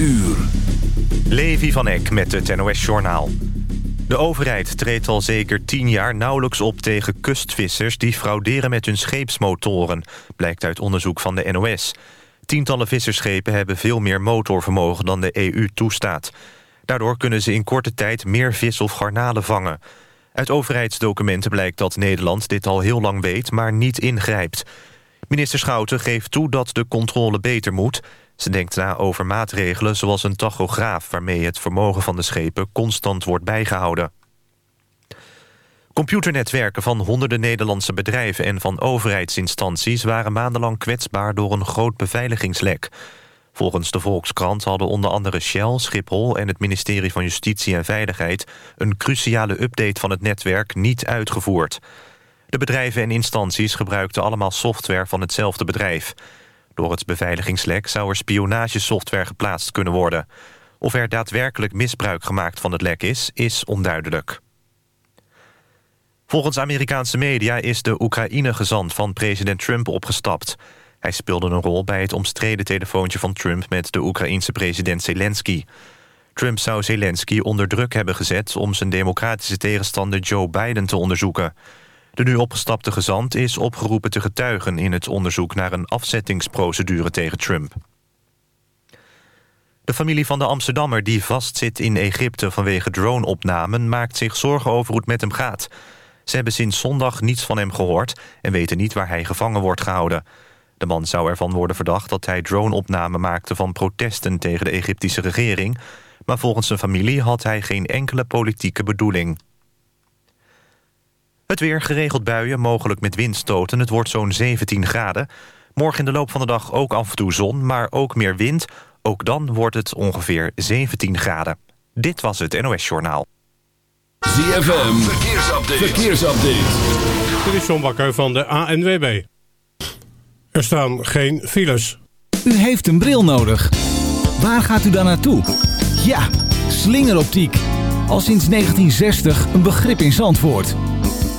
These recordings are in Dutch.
uur. Levi van Eck met het NOS-journaal. De overheid treedt al zeker tien jaar nauwelijks op tegen kustvissers... die frauderen met hun scheepsmotoren, blijkt uit onderzoek van de NOS. Tientallen visserschepen hebben veel meer motorvermogen dan de EU toestaat. Daardoor kunnen ze in korte tijd meer vis of garnalen vangen. Uit overheidsdocumenten blijkt dat Nederland dit al heel lang weet... maar niet ingrijpt. Minister Schouten geeft toe dat de controle beter moet... Ze denkt na over maatregelen zoals een tachograaf... waarmee het vermogen van de schepen constant wordt bijgehouden. Computernetwerken van honderden Nederlandse bedrijven... en van overheidsinstanties waren maandenlang kwetsbaar... door een groot beveiligingslek. Volgens de Volkskrant hadden onder andere Shell, Schiphol... en het ministerie van Justitie en Veiligheid... een cruciale update van het netwerk niet uitgevoerd. De bedrijven en instanties gebruikten allemaal software van hetzelfde bedrijf... Door het beveiligingslek zou er spionagesoftware geplaatst kunnen worden. Of er daadwerkelijk misbruik gemaakt van het lek is, is onduidelijk. Volgens Amerikaanse media is de Oekraïne-gezant van president Trump opgestapt. Hij speelde een rol bij het omstreden telefoontje van Trump... met de Oekraïense president Zelensky. Trump zou Zelensky onder druk hebben gezet... om zijn democratische tegenstander Joe Biden te onderzoeken. De nu opgestapte gezant is opgeroepen te getuigen... in het onderzoek naar een afzettingsprocedure tegen Trump. De familie van de Amsterdammer die vastzit in Egypte... vanwege droneopnamen maakt zich zorgen over hoe het met hem gaat. Ze hebben sinds zondag niets van hem gehoord... en weten niet waar hij gevangen wordt gehouden. De man zou ervan worden verdacht dat hij droneopnamen maakte... van protesten tegen de Egyptische regering... maar volgens zijn familie had hij geen enkele politieke bedoeling. Het weer geregeld buien, mogelijk met windstoten. Het wordt zo'n 17 graden. Morgen in de loop van de dag ook af en toe zon, maar ook meer wind. Ook dan wordt het ongeveer 17 graden. Dit was het NOS Journaal. ZFM, verkeersupdate. verkeersupdate. Dit is John Bakker van de ANWB. Er staan geen files. U heeft een bril nodig. Waar gaat u dan naartoe? Ja, slingeroptiek. Al sinds 1960 een begrip in Zandvoort.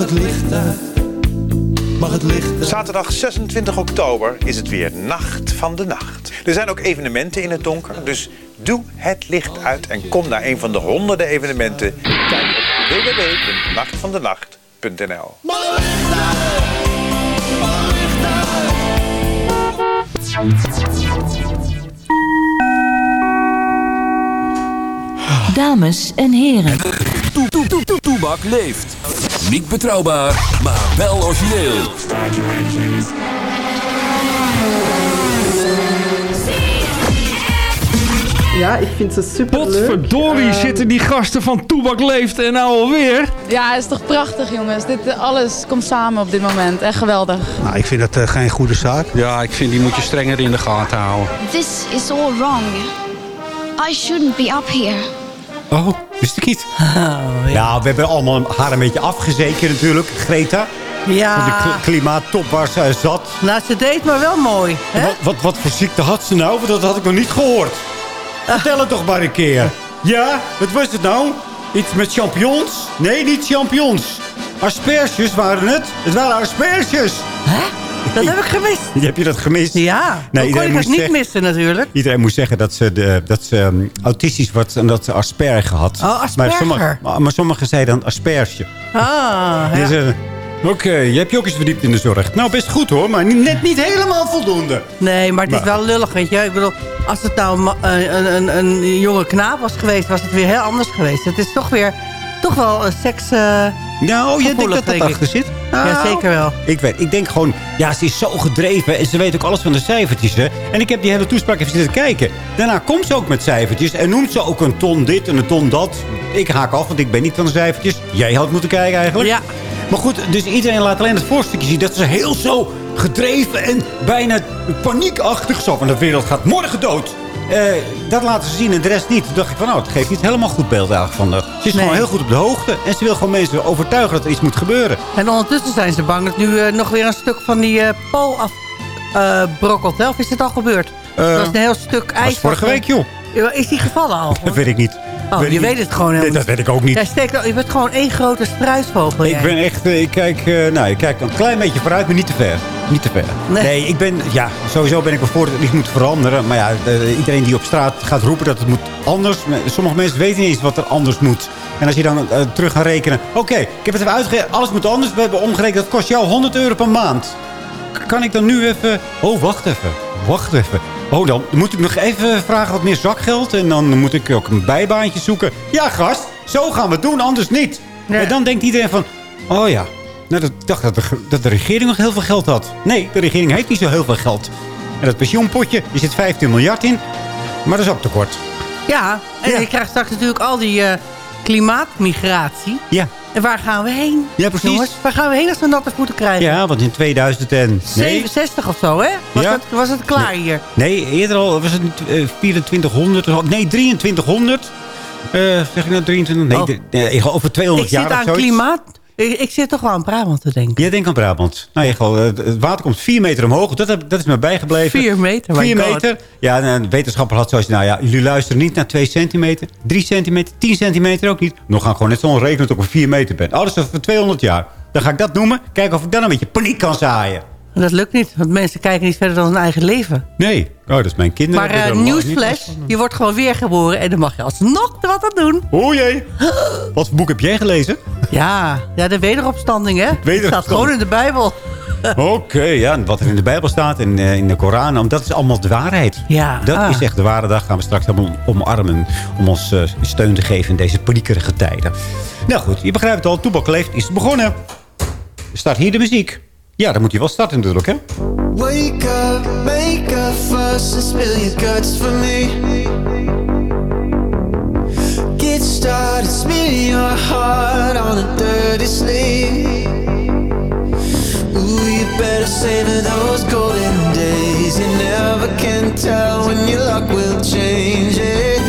Het licht uit? Mag het licht uit? Zaterdag 26 oktober is het weer Nacht van de Nacht. Er zijn ook evenementen in het donker, dus doe het licht uit en kom naar een van de honderden evenementen. Kijk op www.nachtvandenacht.nl Mag het licht uit? Dames en heren. Toe, toe, toe, toe, Toebak leeft. Niet betrouwbaar, maar wel origineel. Ja, ik vind ze super. Potverdorie zitten die gasten van Toebak Leeft en nou alweer. Ja, het is toch prachtig jongens. Dit, eh, alles komt samen op dit moment. Echt geweldig. Nou, ik vind dat eh, geen goede zaak. Ja, ik vind die moet je strenger in de gaten houden. This is all wrong. I shouldn't be up here. Oh, wist ik niet. ja. we hebben allemaal haar een beetje afgezeken natuurlijk, Greta. Ja. Want de kl- klimaattop waar ze zat. Nou, ze deed maar wel mooi. Hè? Wat, wat, wat voor ziekte had ze nou? Want dat had ik nog niet gehoord. Vertel het toch maar een keer. Ja, wat was het nou? Iets met champignons? Nee, niet champignons. Asperges waren het. Het waren asperges. Dat heb ik gemist. Heb je dat gemist? Ja, nee, kon ik het moest niet zeggen- missen natuurlijk. Iedereen moest zeggen dat ze, de, dat ze ehm, autistisch wordt en dat ze asperger had. Oh, Maar Asperger. sommigen maar, sommigen zeiden dan asperge. Ah, Die ja. zeiden, Oké, je hebt je ook eens verdiept in de zorg. Nou, best goed hoor, maar net niet helemaal voldoende. Nee, maar het is Maar- wel lullig, weet je. Ik bedoel, als het nou een, een, een, een jonge knaap was geweest... was het weer heel anders geweest. Het is toch weer... Toch wel een seks... eh, Nou, je denkt dat dat achter zit? Ja, Nou, zeker wel. Ik weet, ik denk gewoon, ja, ze is zo gedreven en ze weet ook alles van de cijfertjes. Hè? En ik heb die hele toespraak even zitten kijken. Daarna komt ze ook met cijfertjes en noemt ze ook een ton dit en een ton dat. Ik haak af, want ik ben niet van de cijfertjes. Jij had moeten kijken eigenlijk. Ja. Maar goed, dus iedereen laat alleen het voorstukje zien dat ze heel zo gedreven en bijna paniekachtig zo van de wereld gaat morgen dood. Eh, dat laten ze zien en de rest niet. Toen dacht ik van, nou, het geeft niet helemaal goed beeld eigenlijk van. Ze is Nee. gewoon heel goed op de hoogte en ze wil gewoon mensen overtuigen dat er iets moet gebeuren. En ondertussen zijn ze bang dat nu eh, nog weer een stuk van die eh pool afbrokkelt. hè? of is het al gebeurd? Dat was een heel stuk ijs. vorige week, joh. Is die gevallen al? Dat weet ik niet. Oh, Weet je weet het gewoon helemaal dat weet ik ook niet. Jij steekt, al- je bent gewoon één grote struisvogel. Ik jij. ben echt, eh, ik kijk, eh, nou, ik kijk een klein beetje vooruit, maar niet te ver. Niet te ver. Nee. Nee, ik ben, ja, sowieso ben ik ervoor dat het niet moet veranderen. Maar ja, eh, iedereen die op straat gaat roepen dat het moet anders. Sommige mensen weten niet eens wat er anders moet. En als je dan terug gaat rekenen. Oké, ik heb het even uitgerekend. Alles moet anders. We hebben omgerekend. Dat kost jou 100 euro per maand. Kan ik dan nu even... Oh, wacht even. Wacht even. Oh, dan moet ik nog even vragen wat meer zakgeld. En dan moet ik ook een bijbaantje zoeken. Ja, gast. Zo gaan we het doen, anders niet. Nee. En dan denkt iedereen van... Oh ja, nou, dat, ik dacht dat de, dat de regering nog heel veel geld had. Nee, de regering heeft niet zo heel veel geld. En dat pensioenpotje, er zit 15 miljard in. Maar dat is ook tekort. Ja, en Ja. je krijgt straks natuurlijk al die eh, klimaatmigratie. Ja, En waar gaan we heen? Ja, precies. Jongens, waar gaan we heen als we natte voeten krijgen? ja want in 2000 en... Nee, 67 of zo, hè? Was, Ja. het, was het klaar hier? nee eerder al was het eh, 2400. of- Nee, 2300. Eh, zeg ik nou 23? Nee, Oh. over 200 Ik jaar zit of aan zoiets. klimaat... Ik, ik zit toch wel aan Brabant te denken. Jij denkt aan Brabant. Nou, ja, gewoon, het water komt 4 meter omhoog. Dat, heb, dat is me bijgebleven. 4 meter, my 4 God. meter. Ja, en een wetenschapper had zoiets. Nou ja, jullie luisteren niet naar 2 centimeter. 3 centimeter. 10 centimeter ook niet. Dan gaan gewoon net zo rekenen dat ik op 4 meter ben. Is over 200 jaar. Dan ga ik dat noemen. Kijken of ik dan een beetje paniek kan zaaien. En dat lukt niet, want mensen kijken niet verder dan hun eigen leven. Nee. Oh, dat is mijn kinderen. Maar niet nieuwsflash, je wordt gewoon weergeboren... en dan mag je alsnog wat aan doen. O jee. Wat voor boek heb jij gelezen? Ja, ja de wederopstanding, hè? Het staat gewoon in de Bijbel. Oké, ja. Wat er in de Bijbel staat en eh, in de Koran. nou, Dat is allemaal de waarheid. Ja, Dat ah. is echt de ware dag. Gaan we straks allemaal omarmen. Om ons eh, steun te geven in deze paniekerige tijden. Nou goed, je begrijpt het al. Toebak leeft is begonnen. Start hier de muziek. Ja, dan moet je wel starten natuurlijk, hè? Wake up, make a fuss and spill your guts for me. Get started, smear your heart on a dirty sleeve. Ooh, you better savor those golden days. You never can tell when your luck will change it.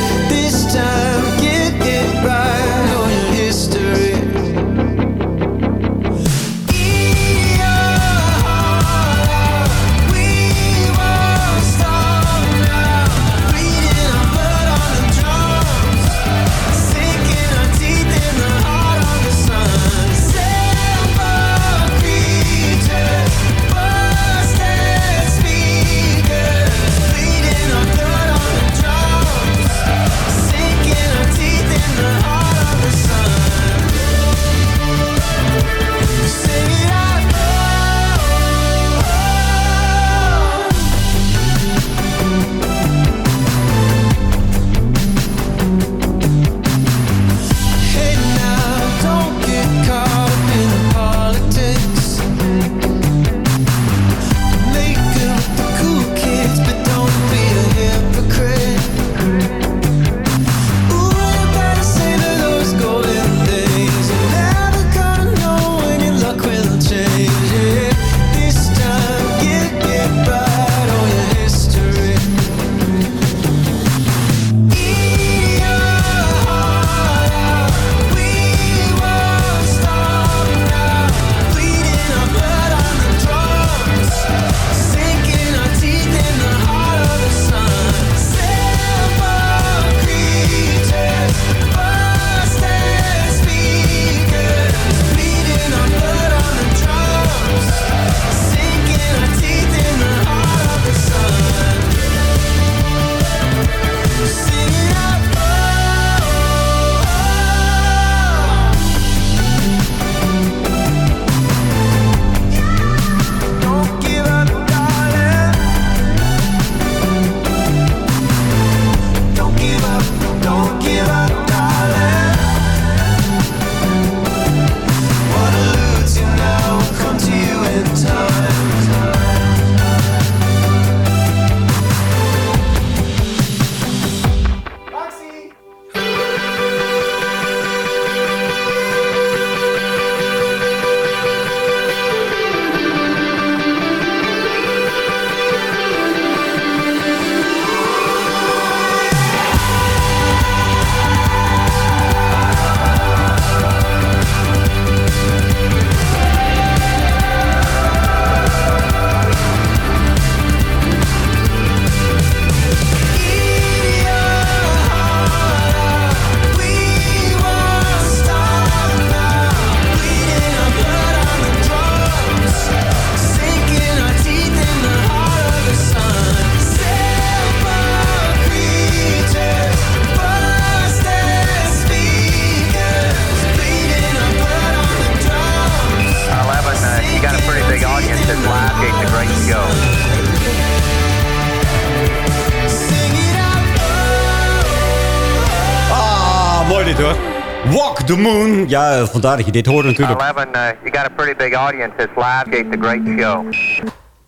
The Moon. Ja, vandaar dat je dit hoorde natuurlijk. Eleven, uh, you got a pretty big audience that's live. It's a great show.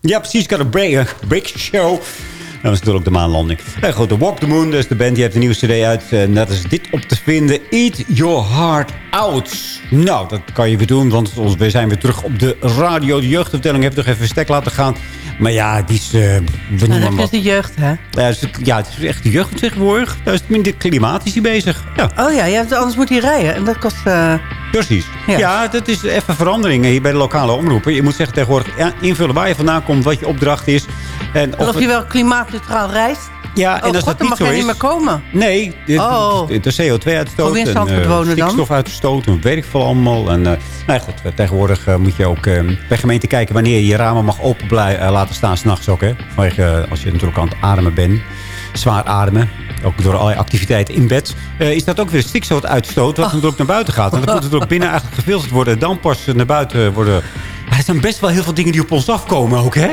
Ja, precies. Got a break, break show. Dat was natuurlijk de maanlanding. En goed, de Walk the Moon, dus de band, die heeft een nieuwe cd uit. En dat is dit op te vinden. Eat Your Heart Out. Nou, dat kan je weer doen, want we zijn weer terug op de radio. De jeugdvertelling heeft nog even stek laten gaan. Maar ja, die is... eh, we heb je wat. de jeugd, hè? Ja, het is, ja, het is echt de jeugd tegenwoordig. Daar is minder klimatisch bezig. Ja. Oh ja, ja, anders moet hij rijden. En dat kost... eh, Precies. Ja. dat is even veranderingen hier bij de lokale omroepen. Je moet zeggen tegenwoordig invullen waar je vandaan komt, wat je opdracht is. En en of je wel klimaatneutraal reist. Ja, oh, en als God, dat dan niet mag zo niet meer komen. Nee, de, Oh. de, de CO2-uitstoot Hoe in en eh, stikstofuitstoot en weet ik veel allemaal. En, eh, nou ja, goed, tegenwoordig eh, moet je ook eh, bij gemeente kijken wanneer je je ramen mag open blij- eh, laten staan s'nachts ook. Hè? Vanwege, als je natuurlijk aan het ademen bent, zwaar ademen. Ook door allerlei activiteiten in bed. is dat ook weer stikstootuitstoot wat natuurlijk naar buiten gaat. En dat moet natuurlijk binnen eigenlijk gefilterd worden. Dan pas naar buiten worden... Maar er zijn best wel heel veel dingen die op ons afkomen ook, hè?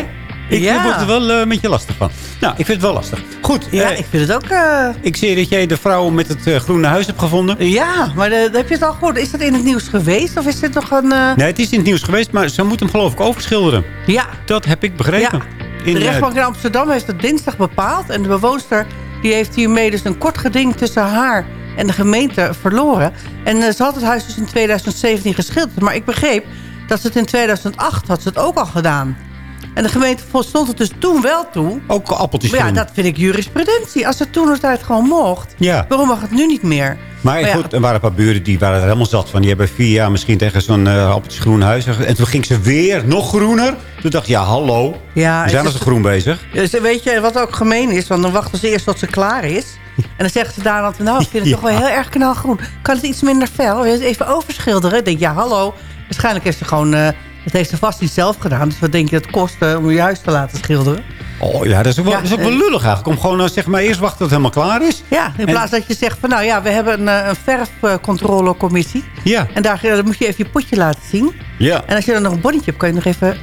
Ik Ja. word er wel eh, een beetje lastig van. Nou, ik vind het wel lastig. Goed. Ja, eh, ik vind het ook... eh, ik zie dat jij de vrouw met het groene huis hebt gevonden. Ja, maar heb je het al gehoord? Is dat in het nieuws geweest? Of is dit nog een... Nee, het is in het nieuws geweest, maar ze moet hem geloof ik overschilderen. Ja. Dat heb ik begrepen. In, de rechtbank in Amsterdam heeft het dinsdag bepaald. En de bewoonster die heeft hiermee dus een kort geding tussen haar en de gemeente verloren. En ze had het huis dus in 2017 geschilderd. Maar ik begreep dat ze het in 2008 had ze het ook al gedaan. En de gemeente stond het dus toen wel toe. Ook appeltjes Maar ja, dat vind ik jurisprudentie. Als het toen tijd gewoon mocht, Ja. waarom mag het nu niet meer? Maar, goed, er waren een paar buren die waren er helemaal zat van. Die hebben vier jaar misschien tegen zo'n uh, appeltjes groen huis. En toen ging ze weer nog groener. Toen dacht ik, ja, hallo. Ja, we zijn het al is- zo groen bezig. Dus weet je wat ook gemeen is? Want dan wachten ze eerst tot ze klaar is. En dan zeggen ze daar dan, nou, ik vind het Ja. toch wel heel erg knalgroen. Kan het iets minder fel? Even overschilderen? Ik denk, ja, hallo. Waarschijnlijk heeft ze gewoon, eh dat heeft ze vast niet zelf gedaan. Dus wat denk je dat het kost om je huis te laten schilderen? Oh ja, dat is ook wel, Ja, dat is ook wel eh, lullig eigenlijk. Om gewoon, eh, zeg maar, eerst wachten tot het helemaal klaar is. Ja, in En- plaats dat je zegt van, nou ja, we hebben een, eh, een verfcontrolecommissie. Ja. En daar, dan moet je even je potje laten zien. Ja. En als je dan nog een bonnetje hebt, kan je nog even...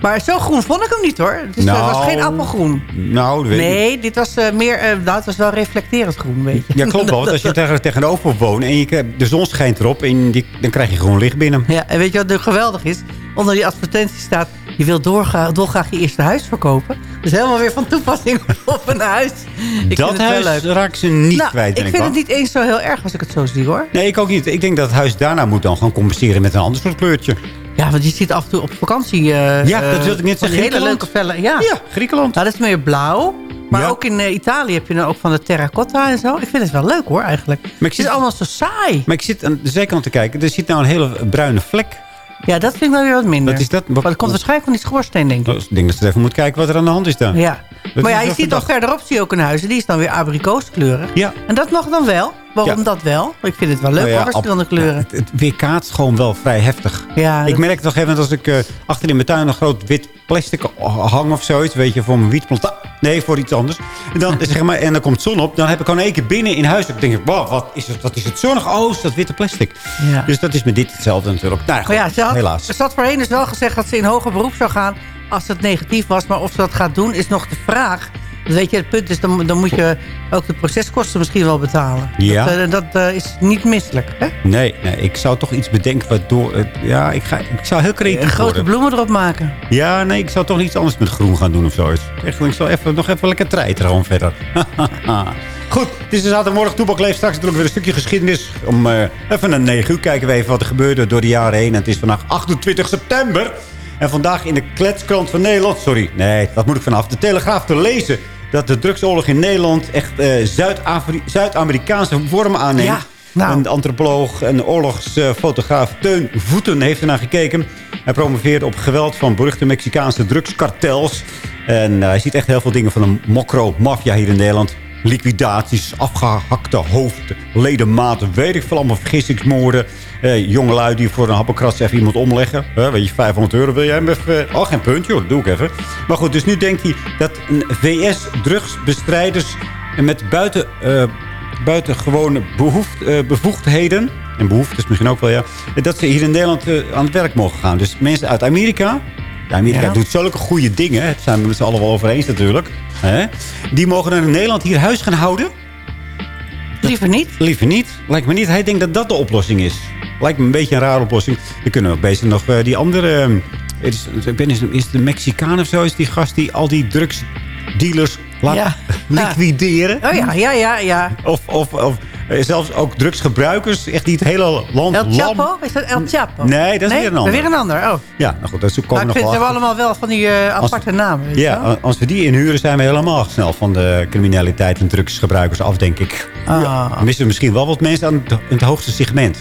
Maar zo groen vond ik hem niet hoor. Dus, het was geen appelgroen. Nou, dat weet ik. Nee, dit was eh, meer, eh, nou, was wel reflecterend groen, weet je. Ja, klopt wel. Want als je tegen, tegenover woont en je, de zon schijnt erop... En die, dan krijg je gewoon licht binnen. Ja, en weet je wat nu geweldig is? Onder die advertentie staat... je wilt dolgraag je eerste huis verkopen. Dus helemaal weer van toepassing op een huis. Ik dat huis raakt ze niet Nou, kwijt, ik denk vind wel. het niet eens zo heel erg als ik het zo zie, hoor. Nee, ik ook niet. Ik denk dat het huis daarna moet dan gewoon compenseren met een ander soort kleurtje. Ja, want je ziet af en toe op vakantie... eh, Ja, dat eh, wilde ik net die zeggen. hele leuke vellen. Ja. Ja, Griekenland. Nou, dat is meer blauw. Maar Ja. ook in eh, Italië heb je dan ook van de terracotta en zo. Ik vind het wel leuk, hoor, eigenlijk. Maar ik het is zit- allemaal zo saai. Maar ik zit aan de zijkant te kijken. Er zit nou een hele bruine vlek. Ja, dat vind ik wel weer wat minder. Wat is dat? Maar dat komt waarschijnlijk van die schoorsteen, denk ik. Nou, Ik denk dat ze even moet kijken wat er aan de hand is daar. Ja. Dat maar ja, je ziet dan verdacht. verderop zie je ook een huis. Die is dan weer abrikooskleurig. Ja. En dat mag dan wel. Waarom Ja. dat wel? Ik vind het wel leuk Nou ja, verschillende kleuren. ja, het, het weerkaatst gewoon wel vrij heftig. Ja, ik dat- merk toch even als ik eh, achter in mijn tuin een groot wit plastic hang of zoiets. Weet je, voor mijn wietplant. Nee, voor iets anders. En dan, zeg maar, en dan komt zon op. Dan heb ik gewoon één keer binnen in huis. Dan denk ik, wow, wat is het, wat is het zonnig? Oh, is dat witte plastic. Ja. Dus dat is met dit hetzelfde natuurlijk. Nou, ja, ze had, helaas. ze had voorheen dus wel gezegd dat ze in hoger beroep zou gaan als het negatief was. Maar of ze dat gaat doen is nog de vraag. Weet je, het punt is, dan, dan moet je ook de proceskosten misschien wel betalen. Ja. Dat, eh, dat eh, is niet misselijk, hè? Nee, nee, ik zou toch iets bedenken waardoor... het- ja, ik, ga, ik zou heel creatief Een grote worden. bloemen erop maken. Ja, nee, ik zou toch iets anders met groen gaan doen of zoiets. Echt, ik zou even, nog even lekker treiteren gewoon verder. Goed, het is de zaterdagmorgen. Toepak leeft straks natuurlijk weer een stukje geschiedenis. Om eh, even naar 9 uur kijken we even wat er gebeurde door de jaren heen. En het is vandaag 28 september. En vandaag in de kletskrant van Nederland... Sorry, nee, dat moet ik vanaf. De Telegraaf te lezen dat de drugsoorlog in Nederland... echt eh, Zuid-Amerikaanse vormen aanneemt. Ja, nou. Een antropoloog en oorlogsfotograaf Teun Voeten heeft ernaar gekeken. Hij promoveerde op geweld van beruchte Mexicaanse drugskartels. En eh, hij ziet echt heel veel dingen van een mokro-maffia hier in Nederland. Liquidaties, afgehakte hoofden, ledematen, weet ik veel allemaal, vergissingsmoorden. Eh, jongelui die voor een happenkrat even iemand omleggen. Eh, weet je, 500 euro wil jij hem even... Oh, geen puntje hoor, dat doe ik even. Maar goed, dus nu denkt hij dat een VS-drugsbestrijders met buiten... eh, buitengewone behoeft, eh, bevoegdheden. En behoeftes misschien ook wel, ja. Dat ze hier in Nederland eh, aan het werk mogen gaan. Dus mensen uit Amerika... Ja, Amerika Ja. doet zulke goede dingen. Het zijn we met z'n allen wel over eens natuurlijk. Hè? Die mogen dan in Nederland hier huis gaan houden. Liever niet. Liever niet. Lijkt me niet. Hij denkt dat dat de oplossing is. Lijkt me een beetje een rare oplossing. Dan kunnen we ook bezig nog eh, die andere... het is, ik ben, is, is het een Mexicaan of zo? Is die gast die al die drugsdealers laat Ja. liquideren? Oh ja, ja, ja, ja. Of, of, of eh, zelfs ook drugsgebruikers. Echt die het hele land El lam... Chapo? Is dat El Chapo? Nee, dat is weer een ander. Weer een ander, oh. Ja, nou goed, dat komen Maar ik nog vind wel ze hebben achter. allemaal wel van die eh, aparte namen. weet je wel? Ja, als we die inhuren zijn we helemaal snel van de criminaliteit en drugsgebruikers af, denk ik. Ah. Ja, dan missen we misschien wel wat mensen aan het, in het hoogste segment.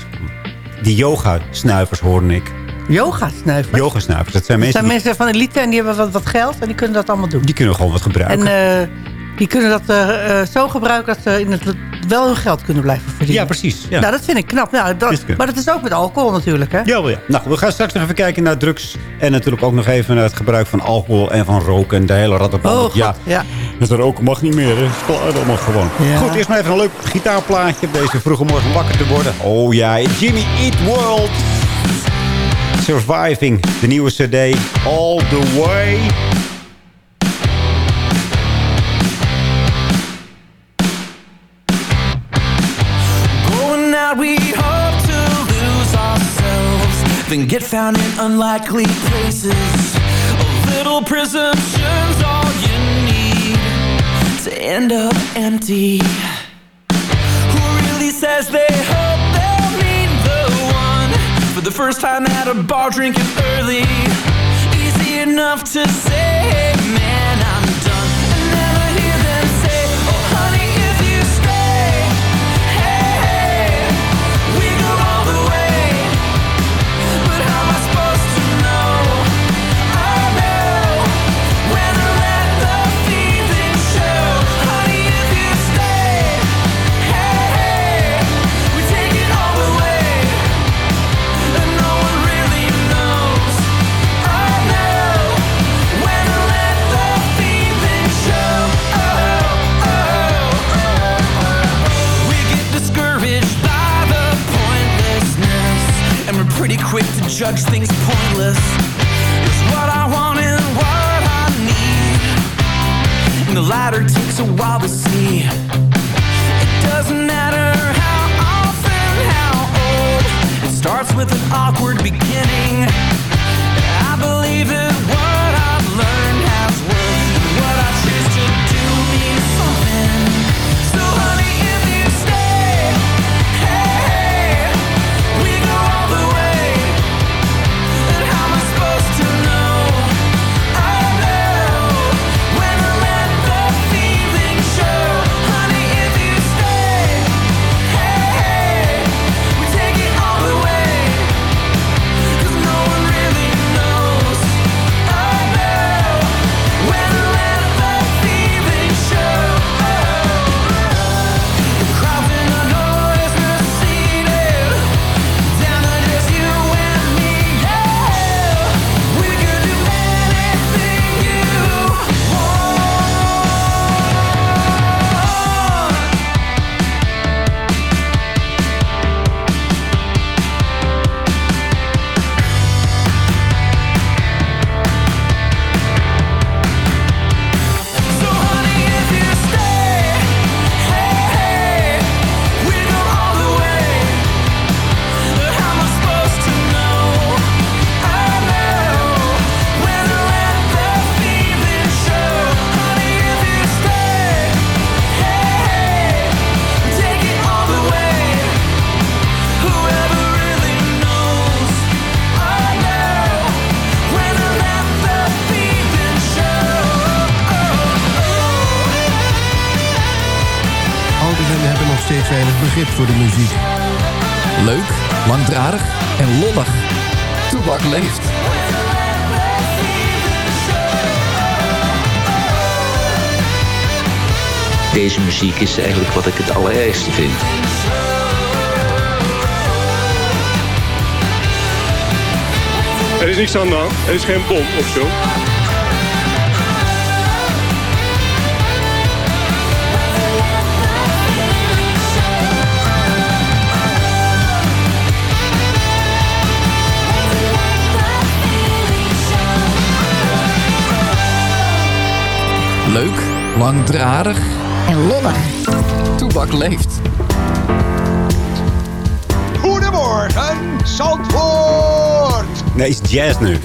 Die yoga-snuivers hoorde ik. Yoga-snuivers. Yoga-snuivers, dat zijn Dat mensen zijn mensen van elite en die hebben wat, wat geld en die kunnen dat allemaal doen. die, kunnen gewoon wat gebruiken. En eh, die kunnen dat eh, eh, zo gebruiken dat ze in het, wel hun geld kunnen blijven verdienen. ja, precies. Ja. Nou, dat vind ik knap. Nou, dat, maar dat is ook met alcohol natuurlijk, hè? Ja, wel ja. Nou, we gaan straks nog even kijken naar drugs. En natuurlijk ook nog even naar het gebruik van alcohol en van roken. En de hele rattenplan. Oh, ja. ja. Dus roken mag niet meer. hè. Het is klaar allemaal gewoon. Ja. Goed, eerst maar even een leuk gitaarplaatje. op Deze vroege morgen wakker te worden. Oh ja, Jimmy Eat World. Surviving. De nieuwe cd. All the way. Going out, we hope to lose ourselves, then get found in unlikely places. A little presumption's all you need to end up empty. Who really says they hope the first time at a bar drinking early? Easy enough to say, judge things pointless. Begrip voor de muziek. Leuk, langdradig en lollig. Toebak leeft. Deze muziek is eigenlijk wat ik het allerergste vind. Er is niks aan de hand. Er is geen bom of zo. Leuk, langdradig en lollig. Toebak leeft. Goedemorgen, Zandvoort! Nee, is jazz nu.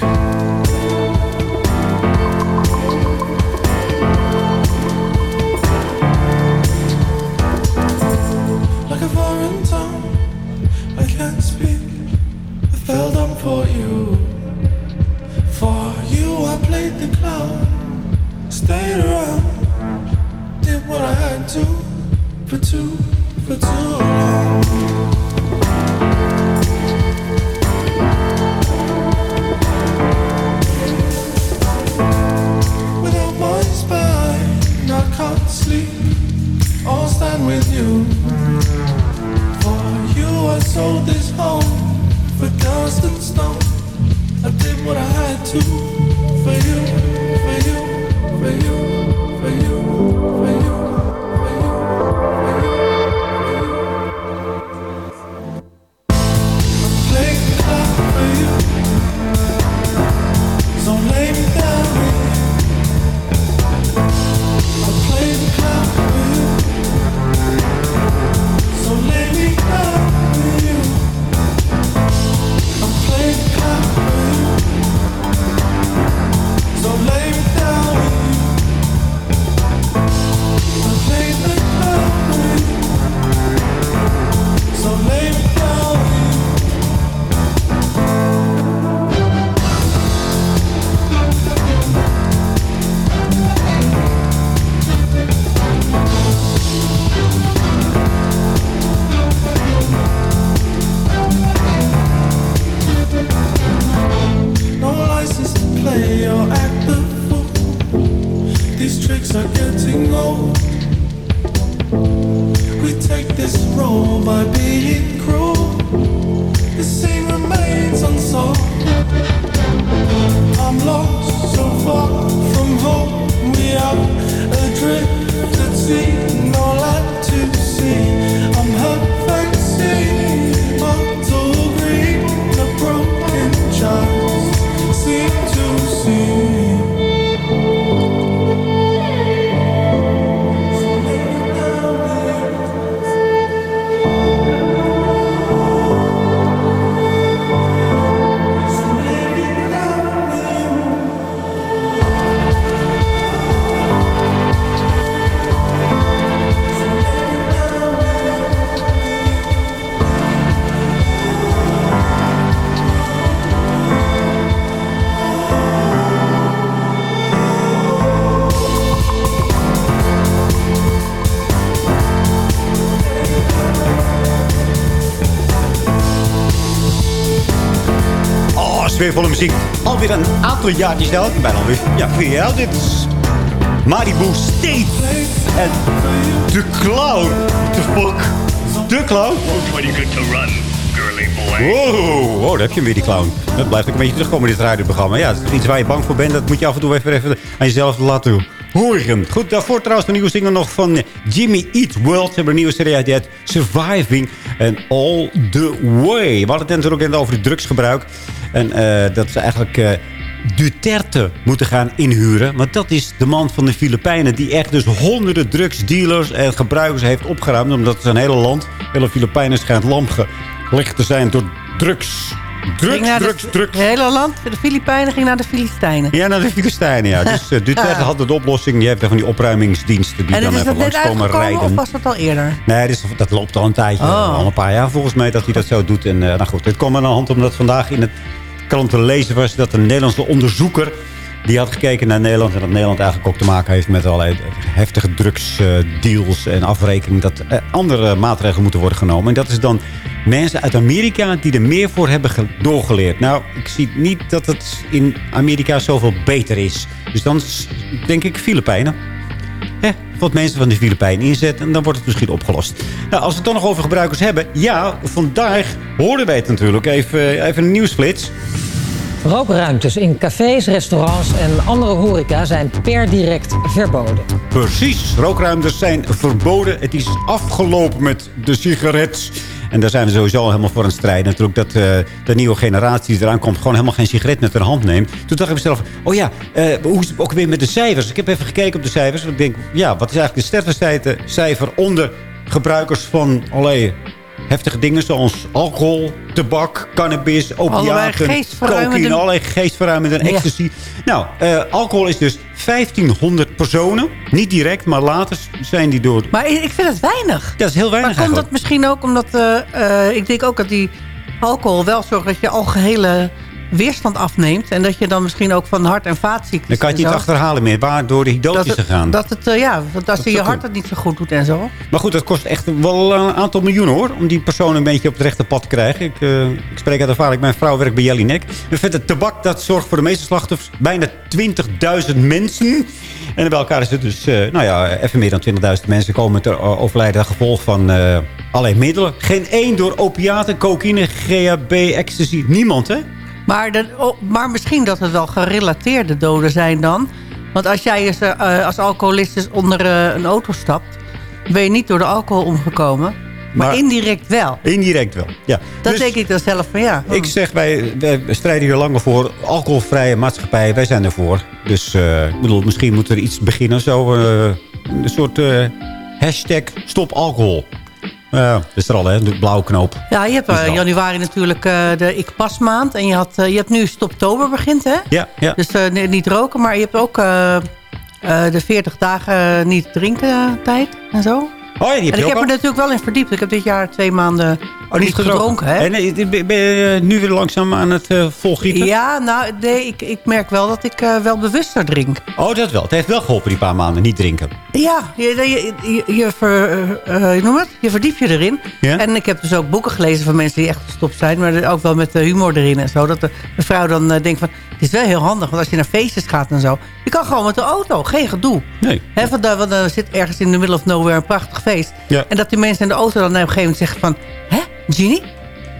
Oh, muziek. Alweer een aantal jaartjes oud. Bijna alweer. Ja, vier jaar oud. Dit is Maribu State. En The Clown. The fuck? The Clown? Wow, wow, daar heb je hem weer, die clown. Dat blijft ook een beetje terugkomen in dit radioprogramma. Ja, het is iets waar je bang voor bent. Dat moet je af en toe even, even aan jezelf laten horen. Goed, daarvoor trouwens de nieuwe single nog van Jimmy Eat World. Ze hebben een nieuwe serie uit Surviving and All the Way. We hadden het net ook over het drugsgebruik. En eh, dat ze eigenlijk... eh, Duterte moeten gaan inhuren. Want dat is de man van de Filipijnen... die echt dus honderden drugsdealers en gebruikers heeft opgeruimd. Omdat zijn hele land, hele Filipijnen schijnt lam gelegd te zijn door drugs. Drugs, de- drugs, drugs. Het hele land, de Filipijnen, ging naar de Filistijnen. Ja, naar de Filistijnen, ja. Dus uh, Duterte had de oplossing. Die heeft van die opruimingsdiensten die En dan is even langskomen uitgekomen rijden. of was dat al eerder? Nee, dus dat loopt al een tijdje. Oh. Al een paar jaar volgens mij dat hij dat zo doet. En eh, nou goed, dit kwam aan de hand omdat vandaag in het krant te lezen was... dat een Nederlandse onderzoeker Die had gekeken naar Nederland. En dat Nederland eigenlijk ook te maken heeft met allerlei heftige drugsdeals en afrekening. Dat er andere maatregelen moeten worden genomen. En dat is dan mensen uit Amerika die er meer voor hebben ge- doorgeleerd. Nou, ik zie niet dat het in Amerika zoveel beter is. Dus dan denk ik Filipijnen. Hè, wat mensen van de Filipijnen inzetten. En dan wordt het misschien opgelost. Nou, als we het dan nog over gebruikers hebben. Ja, vandaag hoorden wij het natuurlijk. Even, even een nieuwsflits. Rookruimtes in cafés, restaurants en andere horeca zijn per direct verboden. Precies, rookruimtes zijn verboden. Het is afgelopen met de sigaret. En daar zijn we sowieso al helemaal voor aan het strijden. Natuurlijk dat eh, de nieuwe generatie die eraan komt... gewoon helemaal geen sigaret met haar hand neemt. Toen dacht ik mezelf, oh ja, eh, hoe is het ook weer met de cijfers? Ik heb even gekeken op de cijfers. Ik denk, ja, wat is eigenlijk de sterftecijfer onder gebruikers van allerlei heftige dingen... zoals alcohol, tabak, cannabis, opiaten, cocaïne... allerlei geestverruimende en ecstasy. Nou, eh, alcohol is dus 1500 personen. Niet direct, maar later zijn die door... Maar ik vind het weinig. Dat is heel weinig Maar komt dat misschien ook omdat... eh, eh, ik denk ook dat die alcohol wel zorgt dat je algehele weerstand afneemt. En dat je dan misschien ook van hart- en vaatziektes... Dan kan je het niet achterhalen meer waar door de dood dat is gegaan. Dat het, eh, ja, als Dat je hart het niet zo goed doet en zo. Maar goed, dat kost echt wel een aantal miljoenen hoor. Om die persoon een beetje op het rechte pad te krijgen. Ik, eh, ik spreek uit ervaring. Mijn vrouw werkt bij Jellinek. En vet het tabak dat zorgt voor de meeste slachtoffers. Bijna 20.000 mensen. En bij elkaar is het dus, eh, nou ja, even meer dan 20.000 mensen komen te overlijden. als gevolg van allerlei middelen. Geen één door opiaten, cocaïne, GHB, ecstasy. Niemand hè? Maar, oh, maar misschien dat het wel gerelateerde doden zijn dan. Want als jij eens, eh, als alcoholist onder eh, een auto stapt... ben je niet door de alcohol omgekomen. Maar, Maar- indirect wel. Indirect wel, ja. Dat Dus- denk ik dan zelf van ja. Ik zeg, wij, wij strijden hier langer voor alcoholvrije maatschappij. Wij zijn ervoor. Dus eh, ik bedoel, misschien moet er iets beginnen. Zo, eh, een soort eh, hashtag stop alcohol. Ja, dat is er al, hè? De blauwe knoop. Ja, je hebt eh, januari natuurlijk eh, de Ik Pas maand. En je, had, eh, je hebt nu Stoptober begint, hè? Ja, ja. Dus eh, niet roken, maar je hebt ook eh, eh, de 40 dagen niet drinken tijd en zo. Oh ja, die heb en je ik heb er natuurlijk wel in verdiept. Ik heb dit jaar twee maanden Oh, niet gedronken, hè? En eh, ben je eh, nu weer langzaam aan het eh volgiepen? Ja, nou, nee, ik, ik merk wel dat ik wel bewuster drink. Oh, dat wel. Het heeft wel geholpen die paar maanden niet drinken. Ja, je, je, je, je, ver, je, noem het? je verdiep je erin. Ja? En ik heb dus ook boeken gelezen van mensen die echt gestopt zijn. Maar ook wel met humor erin en zo. Dat de, de vrouw dan denkt van, het is wel heel handig. Want als je naar feestjes gaat en zo. Je kan gewoon met de auto, geen gedoe. Nee. Hè, want, dan- want zit ergens in de middle of nowhere een prachtig feest. Ja. En dat die mensen in de auto dan op een gegeven moment zeggen van... Hè, Ginny?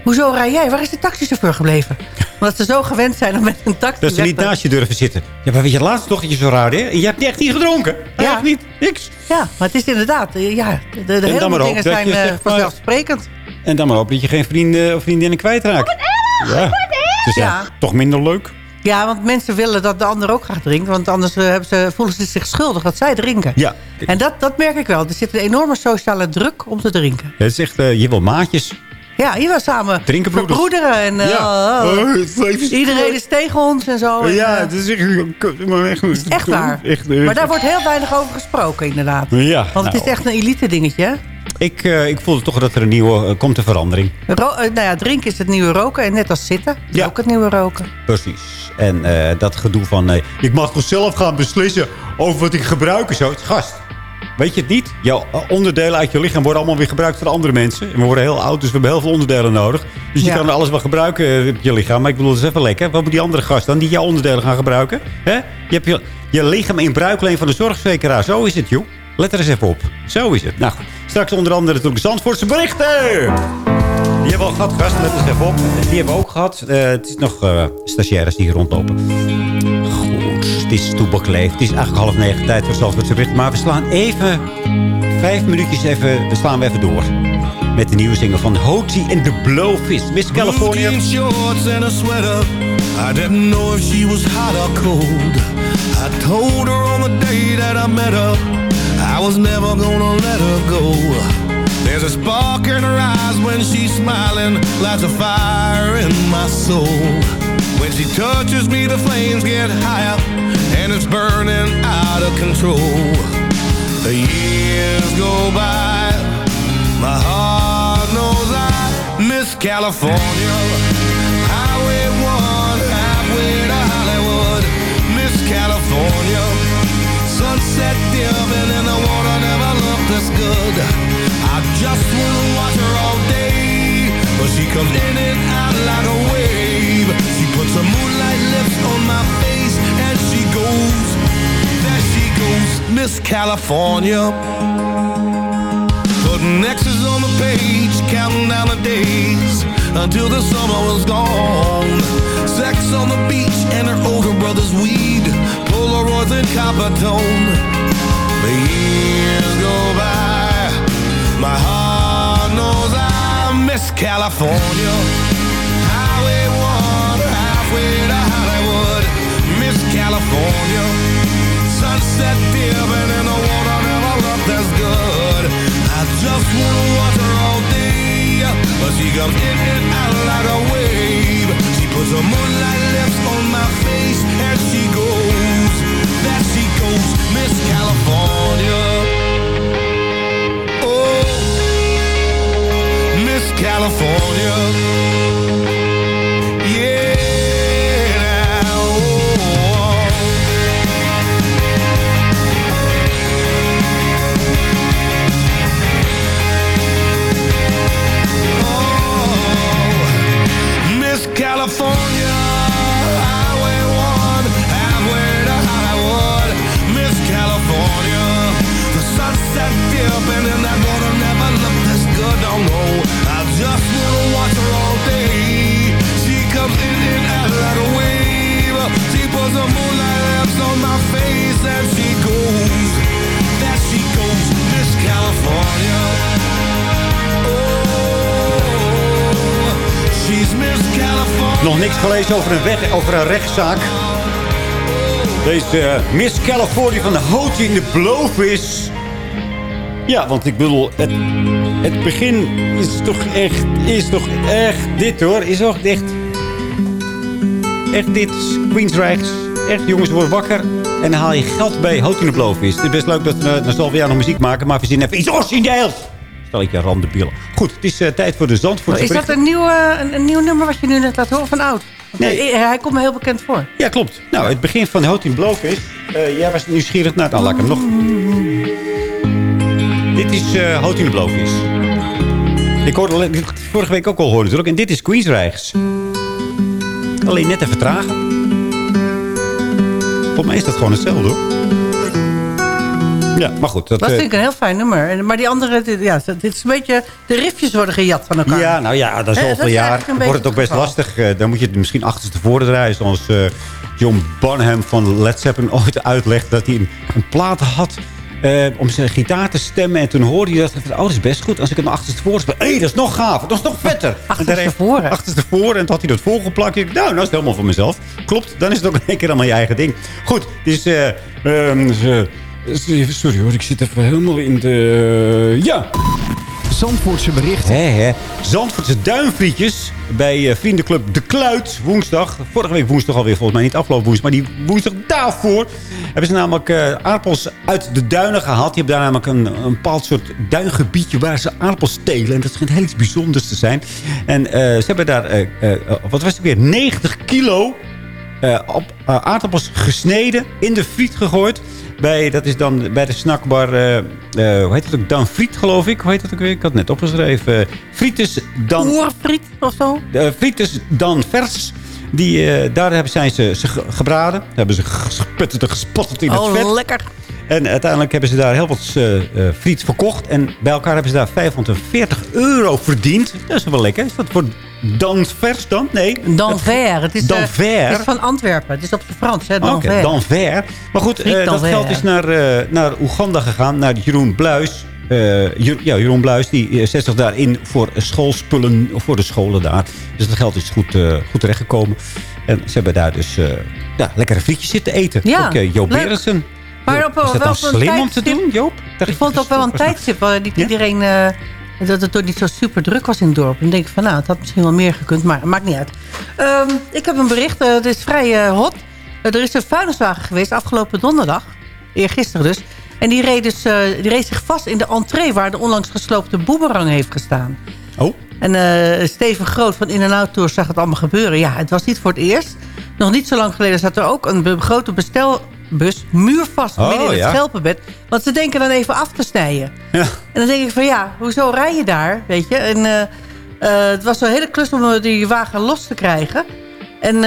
Hoezo rij jij? Waar is de taxichauffeur gebleven? Omdat ze zo gewend zijn om met een taxi Dat ze niet naast je durven zitten. Ja, maar weet je, laatst toch dat je zo raar hè? Je hebt echt niet gedronken. Ja. Echt niet. Niks. Ja, maar het is inderdaad... eh, Ja, de, hele dingen zijn eh, vanzelfsprekend. En dan maar op dat je geen vrienden of vriendinnen kwijtraakt. Ja. Dus ja, Ja. toch minder leuk. Ja, want mensen willen dat de ander ook graag drinkt. Want anders eh, hebben ze, voelen ze zich schuldig dat zij drinken. Ja. En dat, dat merk ik wel. Er zit een enorme sociale druk om te drinken. Het is echt, eh, je wil maatjes. Ja, hier wil samen Drinken verbroederen. En, eh, Ja. oh, oh. Oh, Iedereen is tegen ons en zo. En, ja, eh, het is echt, maar echt, echt waar. Echt, Maar daar wordt heel weinig over gesproken, inderdaad. Ja, Want het nou. is echt een elite dingetje. Ik, eh, ik voelde toch dat er een nieuwe, komt een verandering. Ro nou ja, drinken is het nieuwe roken. En net als zitten is Ja. ook het nieuwe roken. Precies. En dat gedoe van, ik mag toch zelf gaan beslissen over wat ik gebruik en zo. Gast, weet je het niet? Jouw eh, onderdelen uit je lichaam worden allemaal weer gebruikt door andere mensen. En we worden heel oud, dus we hebben heel veel onderdelen nodig. Dus je Ja. kan alles wel gebruiken eh, op je lichaam. Maar ik bedoel, dat is even lekker. Wat moet die andere gast dan die jouw onderdelen gaan gebruiken? Hè? Je hebt je, je lichaam in bruikleen van de zorgverzekeraar. Zo is het, joh. Let er eens even op. Zo is het. Nou, goed. straks onder andere natuurlijk Zandvoortse berichten. Die hebben we al gehad, gast. Let eens even op. Die hebben we ook gehad. Eh, het is nog stagiaires die hier rondlopen. Het is toebakleef. Het is eigenlijk half negen tijd voor Zandvoortse berichten. Maar we slaan even, vijf minuutjes even, we slaan we even door. Met de nieuwe single van Hoti en The Blowfish. Miss California. Shorts and a sweater. I didn't know if she was hot or cold. I told her on the day that I met her, I was never gonna let her go. There's a spark in her eyes when she's smiling, lights a fire in my soul. When she touches me, the flames get higher, and it's burning out of control. The years go by, my heart knows I miss California. Highway 1, halfway to Hollywood. Miss California. Sunset dipping and the water never looked this good. I just wanna watch her all day, but she comes in and out like a wave. Her moonlight lips on my face and she goes, there she goes, Miss California. Putting X's on the page, counting down the days until the summer was gone. Sex on the beach and her older brother's weed, Polaroids and copper tone. The years go by, my heart knows I miss California. Highway 1, halfway to Hollywood, miss California. Sunset dipping and the water never looked as good. I just wanna watch her all day, but she comes in and out like a wave. She puts her moonlight lips on my face and she goes, there she goes, Miss California. Oh, Miss California. Over een, rechtszaak. Deze eh, Miss California van de Hootie in de Blowfish. Ja, want ik bedoel, het, het begin is toch echt, is toch echt dit hoor. Is toch echt, echt dit, Queensrijks. Echt jongens, word wakker. En dan haal je geld bij Hootie in de Blowfish. Het is best leuk dat we uh, dan jaar nog muziek maken. Maar we zien even iets origineels. Stel ik je randenbielen. Goed, het is eh, tijd voor de Zandvoortse Is dat een nieuw, eh, een, een nieuw nummer wat je nu net laat horen van oud? Nee. hij, komt me heel bekend voor. Ja, klopt. Nou, het begin van Hout in Blowfish. Eh jij was nieuwsgierig naar... Nou, laat ik hem nog... Dit is eh Hout in de Blowfish. Ik hoorde dit vorige week ook al horen natuurlijk. En dit is Queensrijks. Alleen net even trager. Volgens mij is dat gewoon hetzelfde hoor. Ja, maar goed. Dat, Dat eh, vind ik een heel fijn nummer. Maar die andere, dit, ja, dit is een beetje... De riffjes worden gejat van elkaar. Ja, nou ja, dat is Eh, zoveel is jaar. een wordt het ook best het lastig. Eh, dan moet je het misschien achterstevoren draaien. Zoals eh, John Bonham van Led Zeppelin ooit uitlegt... dat hij een, een plaat had eh, om zijn gitaar te stemmen. En toen hoorde hij dat. Oh, dat is best goed. Als ik hem achterstevoren speel. Hé, hey, dat is nog gaaf. Dat is nog vetter. Achterstevoren? Achterstevoren. En toen had hij dat volgeplakt. Ik nou, dat is helemaal voor mezelf. Klopt, dan is het ook in één keer allemaal je eigen ding. Goed, dus... eh, ehm, eh, sorry hoor, ik zit even helemaal in de... ja, Zandvoortse berichten. Hè, hè. Zandvoortse duinfrietjes bij eh, vriendenclub De Kluit. Woensdag. Vorige week woensdag alweer. Volgens mij niet afgelopen woensdag. Maar die woensdag daarvoor hebben ze namelijk eh, aardappels uit de duinen gehaald. Die hebben daar namelijk een, een bepaald soort duingebiedje waar ze aardappels stelen. En dat schijnt heel iets bijzonders te zijn. En eh, ze hebben daar, eh, eh, wat was het weer, 90 kilo eh, op eh, aardappels gesneden, in de friet gegooid. Bij, dat is dan bij de snackbar, eh, eh, hoe heet het ook, Dan Friet geloof ik. Hoe heet dat ook weer? Ik had het net opgeschreven. Frites dan... Oerfriet of zo? De frites dan vers. Die, eh, daar hebben, zijn ze, ze ge- gebraden. Daar hebben ze gesputterd en gespotterd in het vet. Oh, lekker. En uiteindelijk hebben ze daar heel wat eh, eh, friet verkocht. En bij elkaar hebben ze daar 540 euro verdiend. Dat is wel lekker. Is dat voor dan vers dan? Nee. Danver. Het is, eh, Danver. het is van Antwerpen. Het is op het Frans, hè? Oké, Danver. Danver. Maar goed, dat geld is naar, naar Oeganda gegaan. Naar Jeroen Bluis. Ja, Jeroen Bluis die zet zich daarin voor schoolspullen voor de scholen daar. Dus dat geld is goed, goed terechtgekomen. En ze hebben daar dus ja, lekkere frietjes zitten eten. Ja, ook leuk. Berensen. Maar op, is dat wel slim om te doen, Joop? Ik vond het ook wel een tijdstip waar niet iedereen... eh, dat het toch niet zo super druk was in het dorp. En dan denk ik van, nou, het had misschien wel meer gekund. Maar maakt niet uit. Ehm, ik heb een bericht. eh, het is vrij eh, hot. Eh, er is een vuilniswagen geweest afgelopen donderdag. Eergisteren dus. En die reed, dus, eh, die reed zich vast in de entree... waar de onlangs gesloopte boemerang heeft gestaan. Oh. En eh, Steven Groot van In Out Tour zag het allemaal gebeuren. Ja, het was niet voor het eerst. Nog niet zo lang geleden zat er ook een grote bestel, bus muurvast Oh, midden in het schelpenbed. Want ze denken dan even af te snijden. Ja. En dan denk ik van ja, hoezo rij je daar, weet je? En eh, eh, het was een hele klus om eh, die wagen los te krijgen. En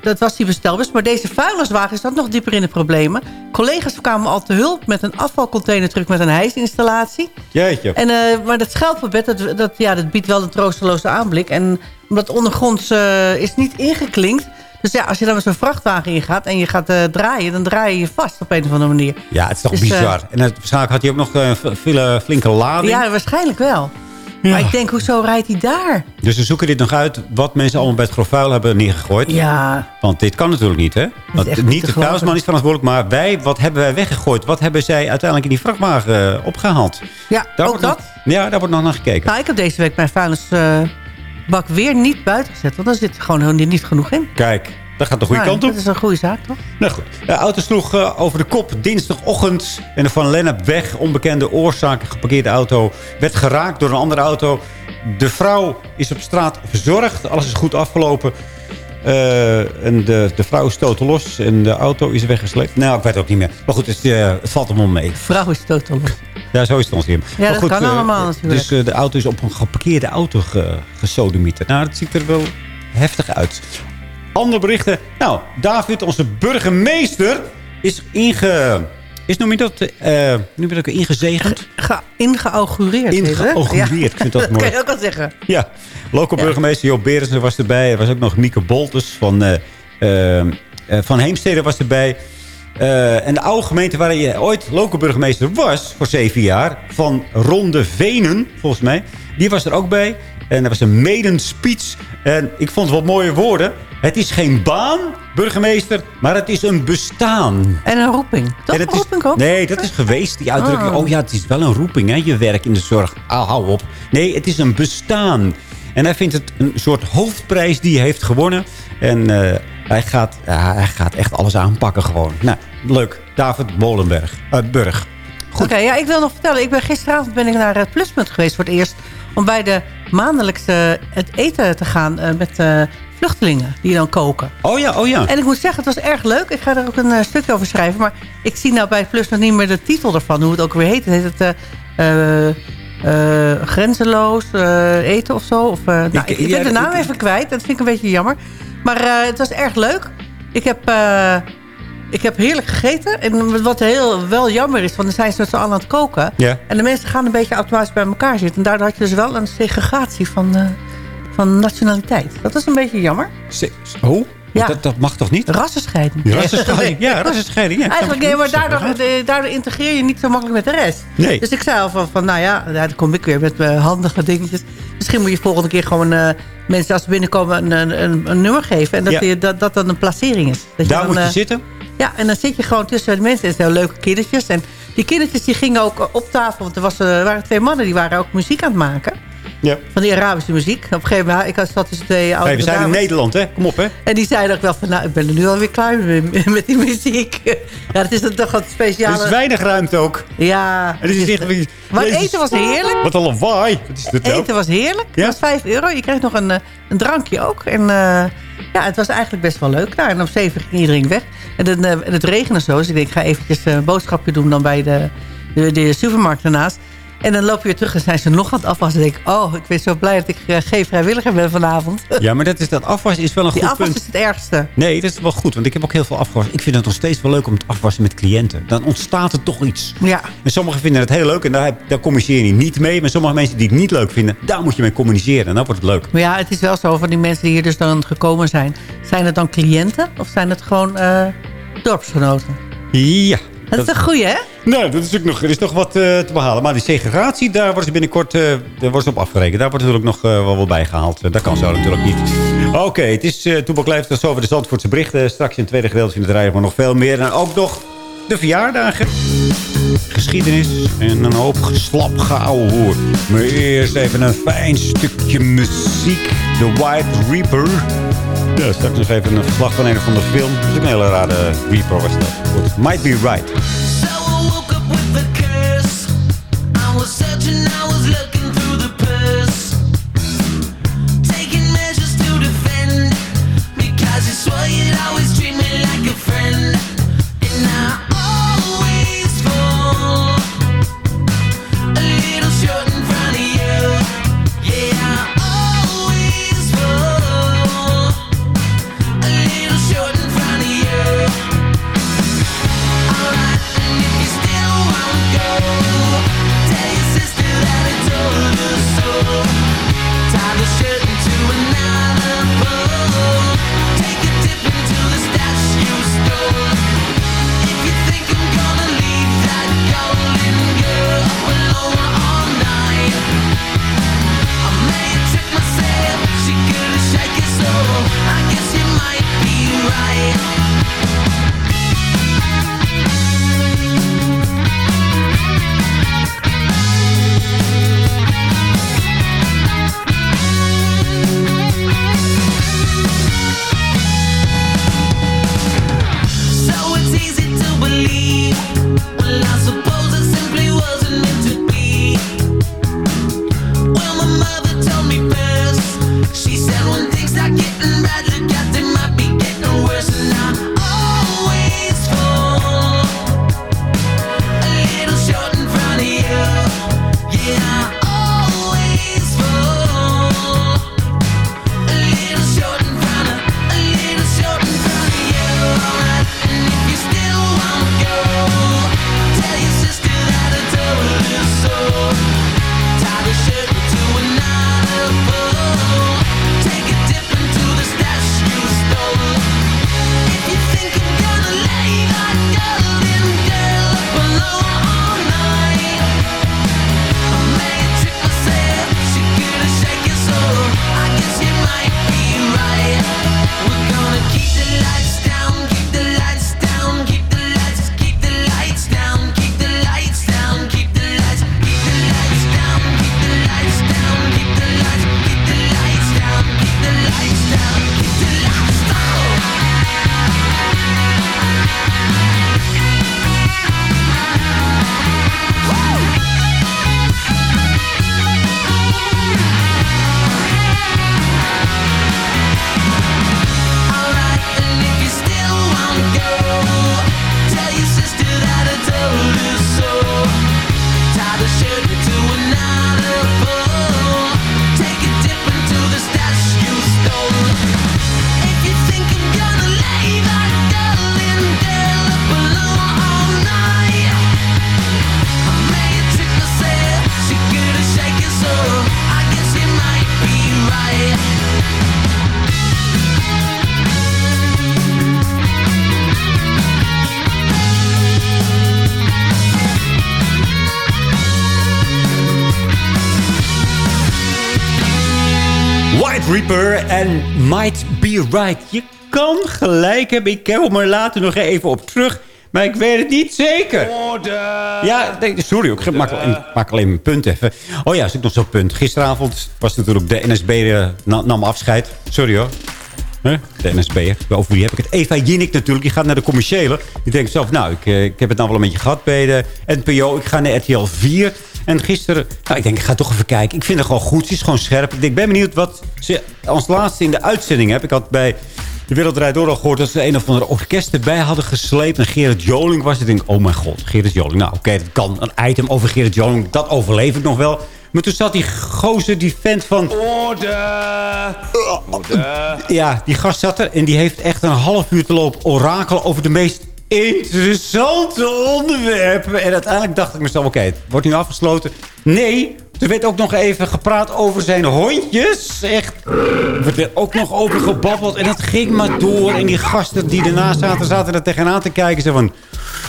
dat was die bestelbus. Maar deze vuilniswagen zat nog dieper in de problemen. Collega's kwamen al te hulp met een afvalcontainertruck met een hijsinstallatie. Jeetje. En, maar dat schelpenbed, dat, dat, ja, dat biedt wel een troosteloze aanblik. En omdat ondergronds is niet ingeklinkt. Dus ja, als je dan met zo'n vrachtwagen ingaat en je gaat eh, draaien... dan draai je je vast op een of andere manier. Ja, het is toch Dus, bizar. en het, waarschijnlijk had hij ook nog eh, een file- flinke lading. Ja, waarschijnlijk wel. Maar ik denk, hoezo rijdt hij daar? Dus ze zoeken dit nog uit wat mensen allemaal bij het grof vuil hebben neergegooid. Ja. Want dit kan natuurlijk niet, hè? Want niet de vuilnisman is verantwoordelijk, maar wij, wat hebben wij weggegooid? Wat hebben zij uiteindelijk in die vrachtwagen eh, opgehaald? Ja, Daar ook nog- dat. ja, daar wordt nog naar gekeken. Nou, ik heb deze week mijn vuilnisbak weer niet buiten gezet. Want daar zit gewoon helemaal niet genoeg in. Kijk, dat gaat de goede Nou, kant op. Dat is een goede zaak, toch? Nou goed. De auto sloeg eh, over de kop dinsdagochtend. En de Van Lennepweg, onbekende oorzaak, geparkeerde auto... werd geraakt door een andere auto. De vrouw is op straat verzorgd. Alles is goed afgelopen. Eh, en de, de vrouw stoot los en de auto is weggesleept. Nou, ik weet het ook niet meer. Maar goed, het, eh, het valt hem om mee. Vrouw is totaal los. Ja, zo is het ons hier. Ja, Maar dat goed, kan eh, allemaal natuurlijk. Dus de auto is op een geparkeerde auto ge, gesodemieterd. Nou, dat ziet er wel heftig uit. Andere berichten. Nou, David, onze burgemeester, is inge... Is noem je dat? eh noem je dat ook ingezegend? Ge ingeaugureerd. Ingeaugureerd, ik vind dat dat mooi. kan je ook al zeggen. Ja, local burgemeester Joop Berensen was erbij. Er was ook nog Mieke Bolters van, eh, eh, eh, van Heemstede was erbij. Eh, en de oude gemeente waar je ooit local burgemeester was... voor zeven jaar, van Ronde Venen, volgens mij... die was er ook bij. En er was een maiden speech. En ik vond het wat mooie woorden. Het is geen baan, burgemeester, maar het is een bestaan. En een roeping. Dat En een roeping ook? Nee, dat is geweest, die uitdrukking. Oh. Oh ja, het is wel een roeping, hè, je werk in de zorg. Ah, hou op. Nee, het is een bestaan. En hij vindt het een soort hoofdprijs die hij heeft gewonnen. En eh, hij, gaat, ja, hij gaat echt alles aanpakken gewoon. Nou, leuk. David Bolenberg. eh, Burg. Oké, ja, ik wil nog vertellen. Ik ben gisteravond ben ik naar het Pluspunt geweest voor het eerst. Om bij de maandelijkse het eten te gaan eh, met eh, vluchtelingen die dan koken. Oh ja, oh ja. En ik moet zeggen, het was erg leuk. Ik ga er ook een eh, stukje over schrijven. Maar ik zie nou bij het Pluspunt niet meer de titel ervan. Hoe het ook weer heet. Het heet het eh, eh, eh, grenzeloos eten of zo. Of, nou, ik, ben de naam ik- even kwijt. Dat vind ik een beetje jammer. Maar het was erg leuk. Ik heb... ik heb heerlijk gegeten. En wat heel wel jammer is, want dan zijn ze met z'n allen aan het koken. Ja. En de mensen gaan een beetje automatisch bij elkaar zitten. En daardoor had je dus wel een segregatie van, van nationaliteit. Dat is een beetje jammer. Oh? Ja. Dat, dat mag toch niet? Rassenscheiding. Rassenscheiding. Ja, rassenscheiding. Ja. Eigenlijk nee, maar daardoor, daardoor integreer je niet zo makkelijk met de rest. Nee. Dus ik zei al van, van nou ja, dan kom ik weer met mijn handige dingetjes. Misschien moet je volgende keer gewoon eh, mensen als ze binnenkomen een, een, een, nummer geven. En dat, Ja. je, dat dat dan een placering is. Dat Daar dan, moet je eh, zitten. Ja, en dan zit je gewoon tussen de mensen. En het zijn leuke kindertjes. En die kindertjes die gingen ook op tafel. Want er was, eh, waren twee mannen die waren ook muziek aan het maken. Ja. Van die Arabische muziek. Op een gegeven moment, ik zat tussen twee oude Hey, we zijn in. Nederland, hè? Kom op, hè? En die zeiden ook wel van, nou, ik ben er nu alweer klaar met, met die muziek. Ja, dat is dan toch wat Er speciale... is weinig ruimte ook. Ja. En het is echt... Maar Jezus. eten was heerlijk. Wat een lawaai. Wat is dit nou? Eten was heerlijk. Ja? Het was 5 euro. Je kreeg nog een, eh, een drankje ook. En eh, ja, het was eigenlijk best wel leuk daar. En om 7 ging iedereen weg. En, dan, eh, en het regende zo. Dus ik denk, ik ga eventjes een boodschapje doen dan bij de, de, de supermarkt daarnaast. En dan loop je weer terug en zijn ze nog aan het afwassen. Dan denk ik, oh, ik ben zo blij dat ik eh, geen vrijwilliger ben vanavond. Ja, maar dat, is, dat afwas is wel een Die goed afwas punt. is het ergste. Nee, dat is wel goed, want ik heb ook heel veel afgewassen. Ik vind het nog steeds wel leuk om te afwassen met cliënten. Dan ontstaat er toch iets. Ja. En sommigen vinden het heel leuk en daar, daar communiceer je niet mee. Maar sommige mensen die het niet leuk vinden, daar moet je mee communiceren. En dan wordt het leuk. Maar ja, het is wel zo van die mensen die hier dus dan gekomen zijn. Zijn het dan cliënten of zijn het gewoon eh, dorpsgenoten? Ja. Dat is een goeie, hè? Nou, dat is ook nog, er is nog wat eh, te behalen. Maar die segregatie, daar worden ze binnenkort eh, daar worden ze op afgerekend. Daar wordt natuurlijk nog eh, wel wat bijgehaald. Eh, Dat kan zo natuurlijk niet. Oké, het is uh, Toebak Leeft. Dat is over de Zandvoortse berichten. Straks in het tweede gedeelte van het rijden maar nog veel meer. En ook nog de verjaardagen. Geschiedenis en een hoop geslap hoor. Maar eerst even een fijn stukje muziek. The White Reaper. Ja, straks nog even een verslag van een of andere film. Dat is ook een hele rare Reaper was dat. Goed, Might Be Right. I was searching, I was en Might Be Right. Je kan gelijk hebben. Ik kom er later nog even op terug. Maar ik weet het niet zeker. Ja, nee, sorry. Ik maak, ik maak alleen mijn punt even. Oh ja, is ik nog zo'n punt. Gisteravond was natuurlijk de NSB uh, nam afscheid. Sorry hoor. Huh? De NSB. Over wie heb ik het? Eva Jinnik natuurlijk. Die gaat naar de commerciële. Die denkt zelf, nou, ik, ik heb het nou wel een beetje gehad bij de NPO. Ik ga naar RTL 4. En gisteren, nou, ik denk, ik ga toch even kijken. Ik vind het gewoon goed. Ze is gewoon scherp. Ik denk, ben benieuwd wat ze als laatste in de uitzending heb. Ik had bij de Wereldrijd Door al gehoord dat ze een of andere orkest erbij hadden gesleept. En Gerrit Joling was. Ik denk, oh mijn god, Gerrit Joling. Nou, oké, dat kan. Een item over Gerrit Joling, dat overleef ik nog wel. Maar toen zat die gozer, die vent van... Orde! Orde! Ja, die gast zat er en die heeft echt een half uur te lopen orakel over de meest interessante onderwerpen. En uiteindelijk dacht ik mezelf, oké, het wordt nu afgesloten. Nee, er werd ook nog even gepraat over zijn hondjes. Echt, er werd ook nog over gebabbeld. En het ging maar door. En die gasten die ernaast zaten, zaten er tegenaan te kijken. Ze van,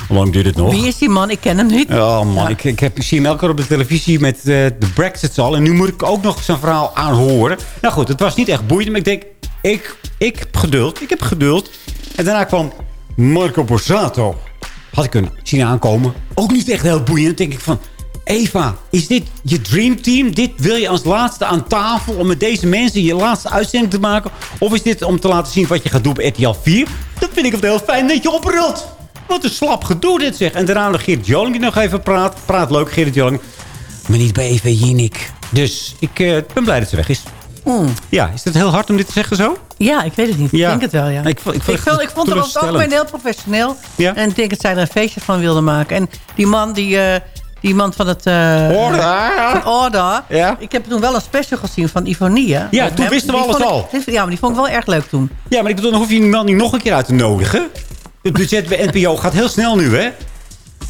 hoe lang duurt het nog? Wie is die man? Ik ken hem niet. Oh man, ik, ik, heb, ik zie hem elke keer op de televisie met uh, de Brexit al. En nu moet ik ook nog zijn verhaal aanhoren. Nou goed, het was niet echt boeiend. Maar ik denk, ik, ik heb geduld. Ik heb geduld. En daarna kwam Marco Borsato. Had ik kunnen zien aankomen. Ook niet echt heel boeiend. denk ik van... Eva, is dit je dreamteam? Dit wil je als laatste aan tafel om met deze mensen je laatste uitzending te maken? Of is dit om te laten zien wat je gaat doen op RTL 4? Dat vind ik het heel fijn dat je oprult. Wat een slap gedoe dit zeg. En daarna nog Geert Joling die nog even praat. Praat leuk, Geert Joling. Maar niet bij Eva Jinek. Dus ik uh, ben blij dat ze weg is. Mm. Ja, is het heel hard om dit te zeggen zo? Ja, ik weet het niet. Ik denk het wel, ja. Ik vond- ik vond ik het vond, ik vond het over het teleurstellend. algemeen heel professioneel. Ja. En ik denk dat zij er een feestje van wilden maken. En die man, die, eh, die man van het... Van Orda. Ja. Ik heb toen wel een special gezien van Ivonia. Ja, toen hem. wisten we Die alles ik- ja, maar die vond ik wel erg leuk toen. Ja, maar ik bedoel, dan hoef je die man niet nog een keer uit te nodigen. Het budget bij NPO gaat heel snel nu, hè?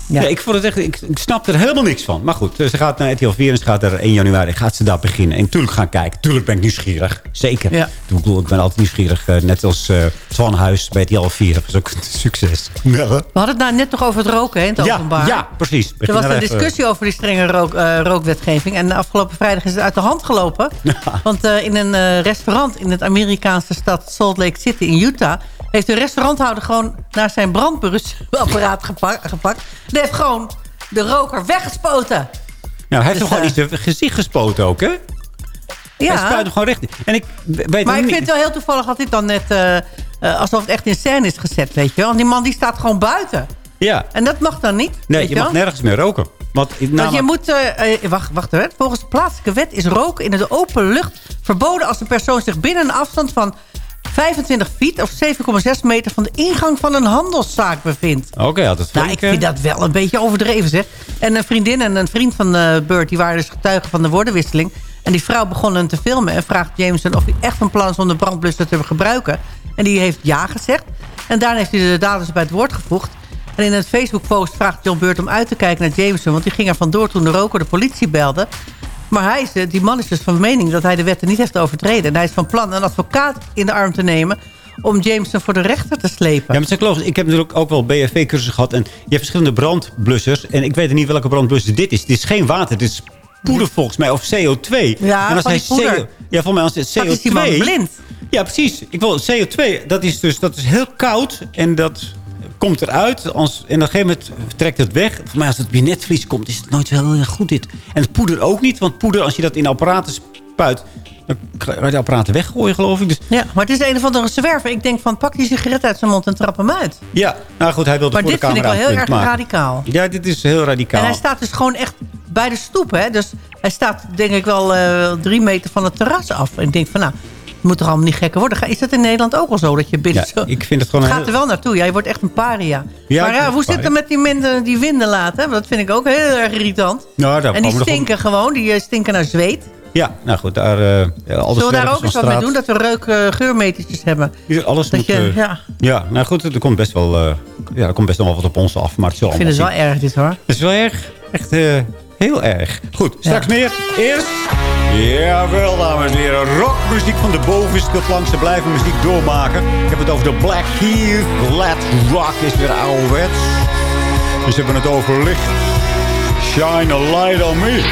Ja. ik, vond het echt, ik, ik snap er helemaal niks van. Maar goed, ze gaat naar RTL 4 en ze gaat er 1 januari gaat ze daar beginnen. En natuurlijk gaan kijken. Tuurlijk ben ik nieuwsgierig. Zeker. Ja. Ik bedoel, ik ben altijd nieuwsgierig. eh, net als eh Twan Huis bij RTL 4. Dat was ook een succes. Ja, We hadden het nou net nog over het roken, hè, in het ja, openbaar. ja, precies. Er was een discussie over die strenge rook, eh, rookwetgeving. En afgelopen vrijdag is het uit de hand gelopen. Want eh, in een eh, restaurant in het Amerikaanse stad Salt Lake City in Utah... heeft de restauranthouder gewoon naar zijn brandblusapparaat gepa gepakt. Die heeft gewoon de roker weggespoten. Nou, hij heeft Dus, toch gewoon eh, iets gezicht gespoten ook, hè? Ja. Hij spuit hem gewoon recht. En ik weet Maar ik niet... vind het wel heel toevallig dat dit dan net... eh, eh, alsof het echt in scène is gezet, weet je wel. Want die man die staat gewoon buiten. Ja. En dat mag dan niet. Nee, je mag nergens meer roken. Want, namelijk- je moet... eh, wacht, wacht hoor. Volgens de plaatselijke wet is roken in de open lucht verboden... als de persoon zich binnen een afstand van 25 feet... of 7,6 meter van de ingang van een handelszaak bevindt. Oké, had het Nou, ik vind dat wel een beetje overdreven, zeg. En een vriendin en een vriend van uh, Burt... die waren dus getuigen van de woordenwisseling. En die vrouw begon hen te filmen... en vraagt Jameson of hij echt van plan is om de brandblusser te gebruiken. En die heeft ja gezegd. En daarna heeft hij de daders bij het woord gevoegd. En in een Facebook-post vraagt John Burt om uit te kijken naar Jameson... want die ging er vandoor toen de roker de politie belde... Maar hij is, eh, die man is dus van mening dat hij de wetten niet heeft overtreden. En hij is van plan een advocaat in de arm te nemen... om Jameson voor de rechter te slepen. Ja, maar geloof, ik heb natuurlijk ook wel BFV-cursussen gehad. En je hebt verschillende brandblussers. En ik weet niet welke brandblusser dit is. Dit is geen water, dit is poeder volgens mij. Of CO2. Ja, en als hij. CO ja, volgens mij als het CO2... Dat is die man blind. Ja, precies. Ik wil CO2, dat is dus dat is heel koud. En dat komt eruit. Als, en op een gegeven moment trekt het weg. Voor mij als het weer netvlies komt, is het nooit wel heel goed dit. En het poeder ook niet. Want poeder, als je dat in apparaten spuit... dan kan je de apparaten weggooien, geloof ik. Dus Ja, maar het is een of andere zwerver. Ik denk van, pak die sigaret uit zijn mond en trap hem uit. Ja, nou goed, hij wilde Maar voor dit de vind ik camera wel heel erg radicaal. Ja, dit is heel radicaal. En hij staat dus gewoon echt bij de stoep, hè. Dus hij staat denk ik wel eh, drie meter van het terras af. En ik denk van, nou, moet toch allemaal niet gekker worden. Is dat in Nederland ook al zo? Dat je binnen Ja, ik vind het gewoon Het gaat er wel naartoe. Ja, je wordt echt een paria. Ja, maar ja, ben hoe zit het met die mensen die winden laten? Dat vind ik ook heel erg irritant. Nou, en die stinken gewoon. Die eh, stinken naar zweet. Ja, nou goed, daar... eh de Zullen we daar ook eens wat mee doen? Dat we reuk eh, geurmetertjes hebben. Hier, Alles Dat moet... je- eh, ja. ja, nou goed, er komt best wel... eh, ja, er komt best wel wat op ons af, maar het Ik vind het wel erg dit hoor. Het is wel erg. Echt eh, heel erg. Goed, straks meer. Eerst... Jawel, dames en heren. Rockmuziek van de bovenste plank. Ze blijven muziek doormaken. Ik heb het over de Black Keys. Let Rock is weer ouderwets. Dus ze hebben het over licht. Shine a light on me.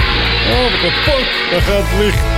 Oh, wat kapot. Daar gaat het licht.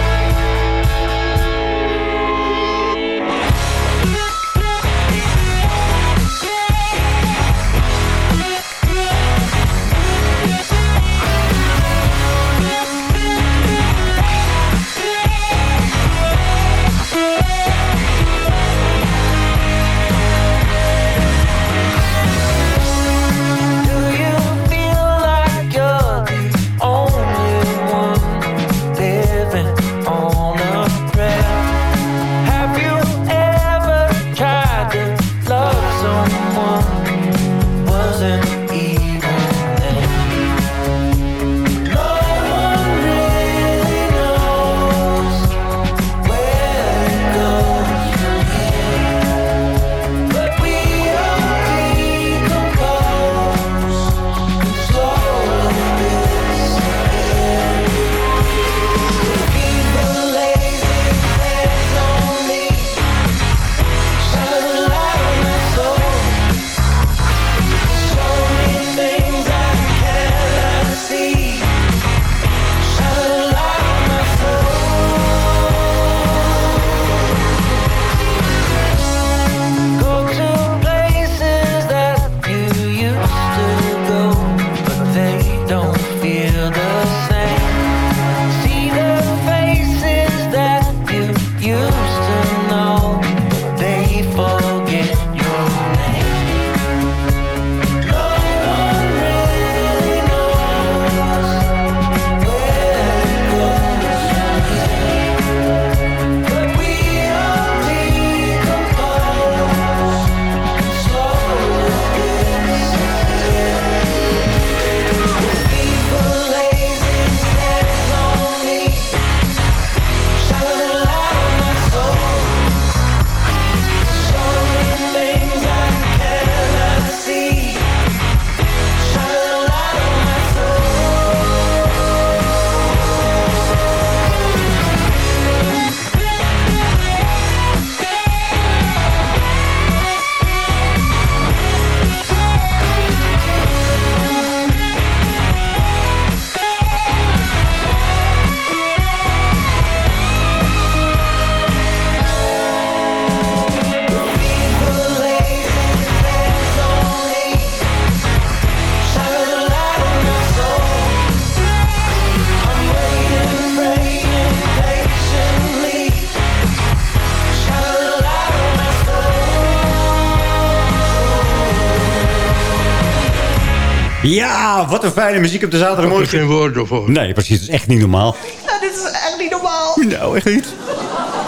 Ja, wat een fijne muziek op de zaterdagmorgen. Ik heb er geen woorden voor. Nee, precies. Dat is echt niet normaal. Nou, dit is echt niet normaal. Nou, echt niet.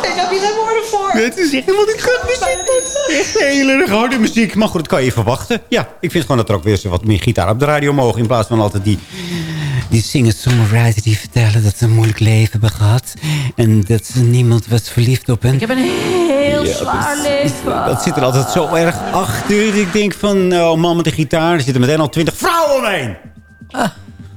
Ik heb hier geen woorden voor. Het is echt helemaal niet goed muziek. Echt hele erg harde muziek. Maar goed, dat kan je verwachten. Ja, ik vind gewoon dat er ook weer wat meer gitaar op de radio mogen. In plaats van altijd die, die singer-songwriter die vertellen dat ze een moeilijk leven hebben gehad. En dat ze niemand was verliefd op hen. Ik heb een heel Ja, zwaar leven. Dat zit er altijd zo erg achter. Ik denk van, oh man met de gitaar. Er zitten meteen al twintig vrouwen omheen.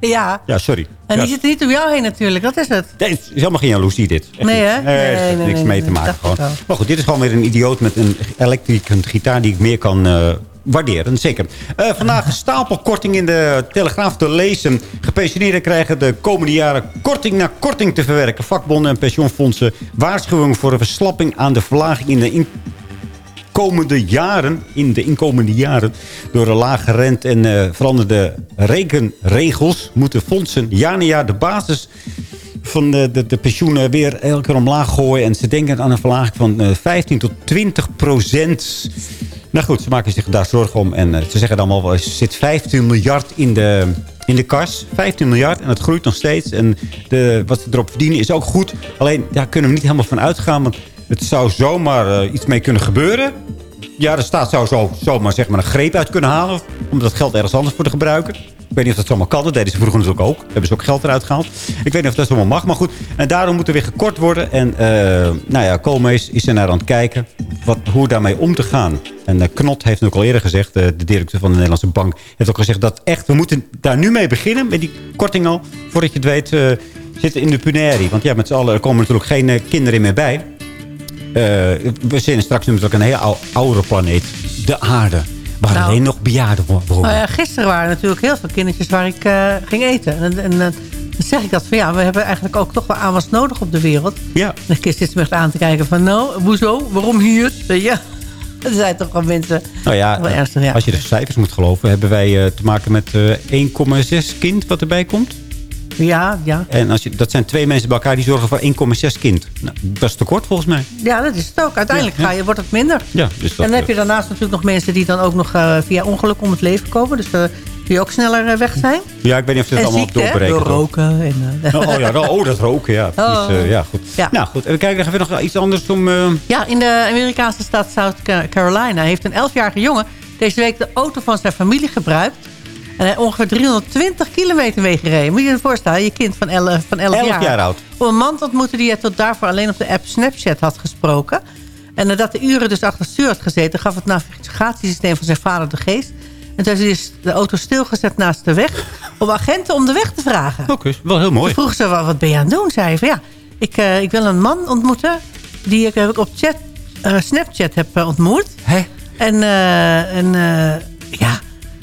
Ja. Ja, sorry. En ja, die zitten niet om jou heen natuurlijk. Dat is het. Nee, het is helemaal geen jaloezie dit. Echt Nee, hè? Nee, er Nee, niks mee te maken gewoon. Maar goed, dit is gewoon weer een idioot met een elektrische gitaar die ik meer kan eh, waarderen. Zeker. Eh, vandaag een stapelkorting in de Telegraaf te lezen. Gepensioneerden krijgen de komende jaren korting na korting te verwerken. Vakbonden en pensioenfondsen waarschuwen voor een verslapping aan de verlaging in de in komende jaren, in de inkomende jaren, door een lage rente en eh, veranderde rekenregels, moeten fondsen jaar na jaar de basis van de, de, de pensioenen weer elke keer omlaag gooien. En ze denken aan een verlaging van eh, 15 tot 20 procent. Nou goed, ze maken zich daar zorgen om. En eh, ze zeggen dan wel, er zit 15 miljard in de, in de kas. 15 miljard en het groeit nog steeds. En de, wat ze erop verdienen is ook goed. Alleen, daar kunnen we niet helemaal van uitgaan. Want het zou zomaar eh, iets mee kunnen gebeuren. Ja, de staat zou zo, zomaar zeg maar, een greep uit kunnen halen. Om dat geld ergens anders voor te gebruiken. Ik weet niet of dat zomaar kan. Dat deden ze vroeger natuurlijk ook. Hebben ze ook geld eruit gehaald. Ik weet niet of dat zomaar mag. Maar goed. En daarom moet er weer gekort worden. En eh, nou ja, Koolmees is er naar aan het kijken. Wat, hoe daarmee om te gaan. En eh, Knot heeft ook al eerder gezegd. de directeur van de Nederlandse Bank. Heeft ook gezegd dat echt. We moeten daar nu mee beginnen. Met die korting al. Voordat je het weet. zitten in de punarie. Want ja, met z'n allen er komen natuurlijk geen kinderen meer bij. Eh, we zijn straks natuurlijk een heel ou- oudere planeet. De aarde. Waar Nou. alleen nog bejaarden wo- wonen. Nou ja, gisteren waren er natuurlijk heel veel kindertjes waar ik eh, ging eten. En, en eh, dan zeg ik dat van ja, we hebben eigenlijk ook toch wel aanwas nodig op de wereld. Ja. En de kist zit me echt aan te kijken van nou, hoezo? Waarom hier? Je? Er zijn toch wel mensen... Nou ja, Wel ernstig, ja. als je de cijfers moet geloven... hebben wij te maken met eh 1,6 kind wat erbij komt. Ja, ja. En als je, dat zijn twee mensen bij elkaar die zorgen voor 1,6 kind. Nou, dat is tekort volgens mij. Ja, dat is het ook. Uiteindelijk Ja, ja. Ga je, wordt het minder. Ja, dus dat, en dan heb je eh, daarnaast natuurlijk nog mensen die dan ook nog eh, via ongeluk om het leven komen. Dus eh, die ook sneller weg zijn. ja, ik weet niet of ze het en allemaal doorberekenen. Door roken. En, eh, Oh, oh ja, dat- oh, dat roken, ja. Oh. Eh, ja, goed. Ja. Nou goed, even kijken, hebben we nog iets anders om... eh, Ja, in de Amerikaanse staat South Ca- Carolina heeft een 11-jarige jongen deze week de auto van zijn familie gebruikt. En hij ongeveer 320 kilometer meegereden. Moet je je voorstellen, je kind van 11, van 11, 11 jaar. jaar oud. Om een man te ontmoeten die hij tot daarvoor alleen op de app Snapchat had gesproken. En nadat de uren dus achter het stuur had gezeten... gaf het navigatiesysteem van zijn vader de geest. En toen is de auto stilgezet naast de weg... om agenten om de weg te vragen. Oké, wel heel mooi. Toen vroeg ze, wat wat ben je aan het doen? Zei hij van, ja, ik, eh, ik wil een man ontmoeten... die ik, eh, op chat, eh, Snapchat heb ontmoet. En, eh, en ja,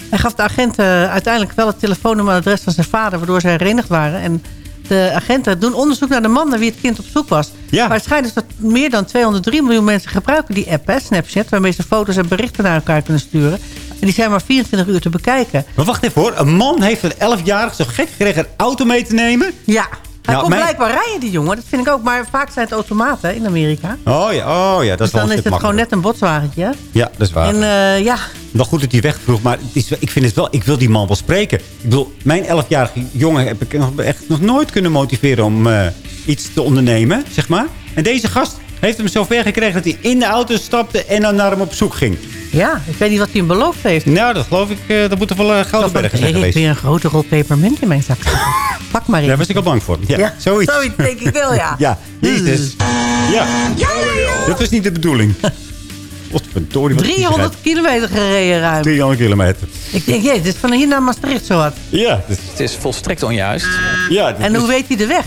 hij gaf de agenten uiteindelijk wel het telefoonnummer en adres van zijn vader... waardoor ze herenigd waren. En de agenten doen onderzoek naar de man naar wie het kind op zoek was. Maar het schijnt dus dat meer dan 203 miljoen mensen gebruiken die app, hè, Snapchat... waarmee ze foto's en berichten naar elkaar kunnen sturen. En die zijn maar 24 uur te bekijken. Maar wacht even hoor, een man heeft een 11-jarige zo gek gekregen een auto mee te nemen? Ja, hij Nou, kon mijn- blijkbaar rijden, die jongen. Dat vind ik ook. Maar vaak zijn het automaten in Amerika. Oh ja, oh ja, dat dus is wel dan is het gewoon net een botswagentje. Ja, dat is waar. En eh, ja, Wel goed dat hij wegvroeg, maar het is, ik vind het wel, ik wil die man wel spreken. Ik bedoel, mijn 11-jarige jongen heb ik nog echt nog nooit kunnen motiveren om eh, iets te ondernemen, zeg maar. En deze gast heeft hem zo ver gekregen dat hij in de auto stapte en dan naar hem op zoek ging. ja, ik weet niet wat hij hem beloofd heeft. Nou, dat geloof ik, eh, dat moet er wel een gouden bergen zijn Ik heb weer een grote rol pepermunt in mijn zak. Pak maar even. Daar was ik al bang voor. Ja, Ja, zoiets. zoiets denk ik wel, ja. ja, jezus. Ja, dat was niet de bedoeling. Wat verdorie. wat 300 kilometer gereden ruim. 300 kilometer. Ik denk, jee, dit is van hier naar Maastricht zo wat. Ja. Het is volstrekt onjuist. Ja, En hoe weet hij de weg?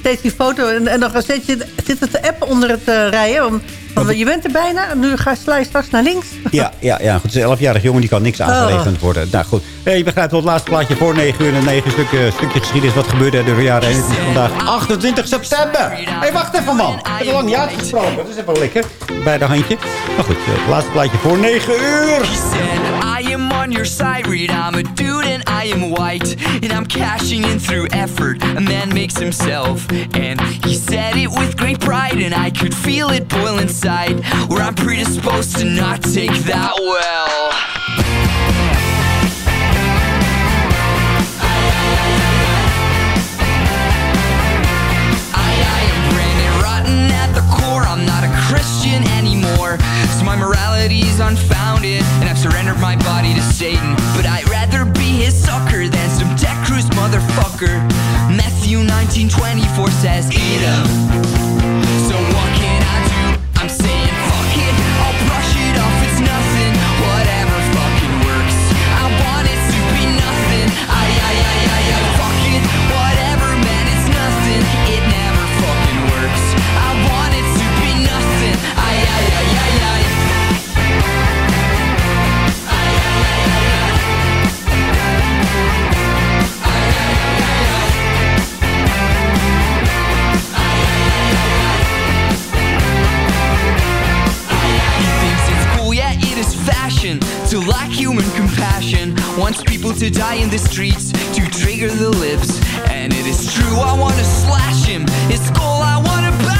Steeds die foto en, en dan zit, je, zit het de app onder het eh, rijden. Om, want je bent er bijna en nu ga je straks naar links. Ja, ja, ja, goed. Het is een 11-jarige jongen, die kan niks aangerekend worden. Nou goed, Eh, je begrijpt wel het laatste plaatje voor 9 uur en 9 stuk, eh, stukje geschiedenis. Wat gebeurde er door de jaren heen? Vandaag 28 september. Hé, hey, wacht even man. Ik heb al lang niet uitgesproken. Dat is even lekker. Bij de handje. Maar goed, eh, het laatste plaatje voor 9 uur. I am on your side, Reed. I'm a dude and I am white. And I'm cashing in through effort. A man makes himself. And he said it with great pride. And I could feel it boil inside. Where I'm predisposed to not take that well. morality's unfounded, and I've surrendered my body to Satan. But I'd rather be his sucker than some deck cruise motherfucker. Matthew 19:24 says, "Eat him." wants people to die in the streets to trigger the libs. And it is true, I wanna slash him. His skull, I wanna bash.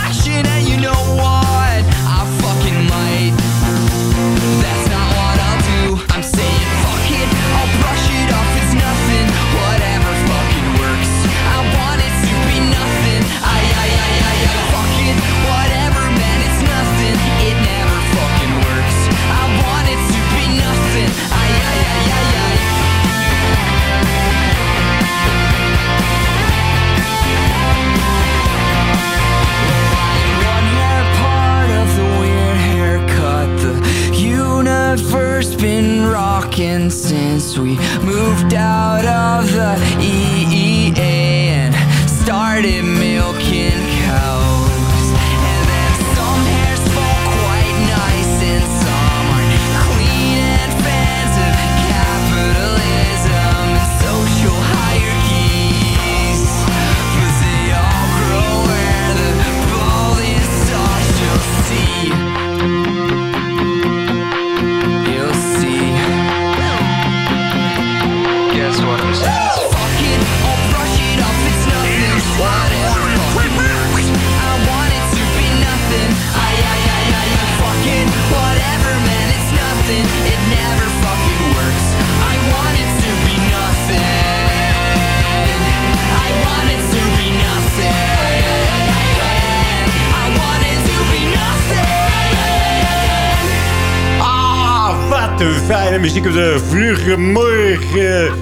hartstikke eh, vroege morgen.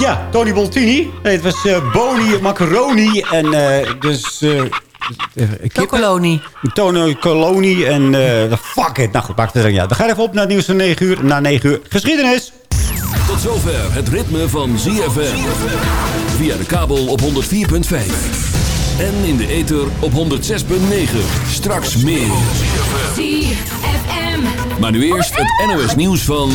Ja, Tony Boltini. Nee, het was uh, boni, macaroni en uh, dus... Uh, Tokoloni. En uh, fuck it. Nou goed, maak het dan ja. Dan ga even op naar het nieuws van 9 uur. Na 9 uur geschiedenis. Tot zover het ritme van ZFM. Via de kabel op 104.5. En in de ether op 106.9. Straks meer. Maar nu eerst het NOS nieuws van...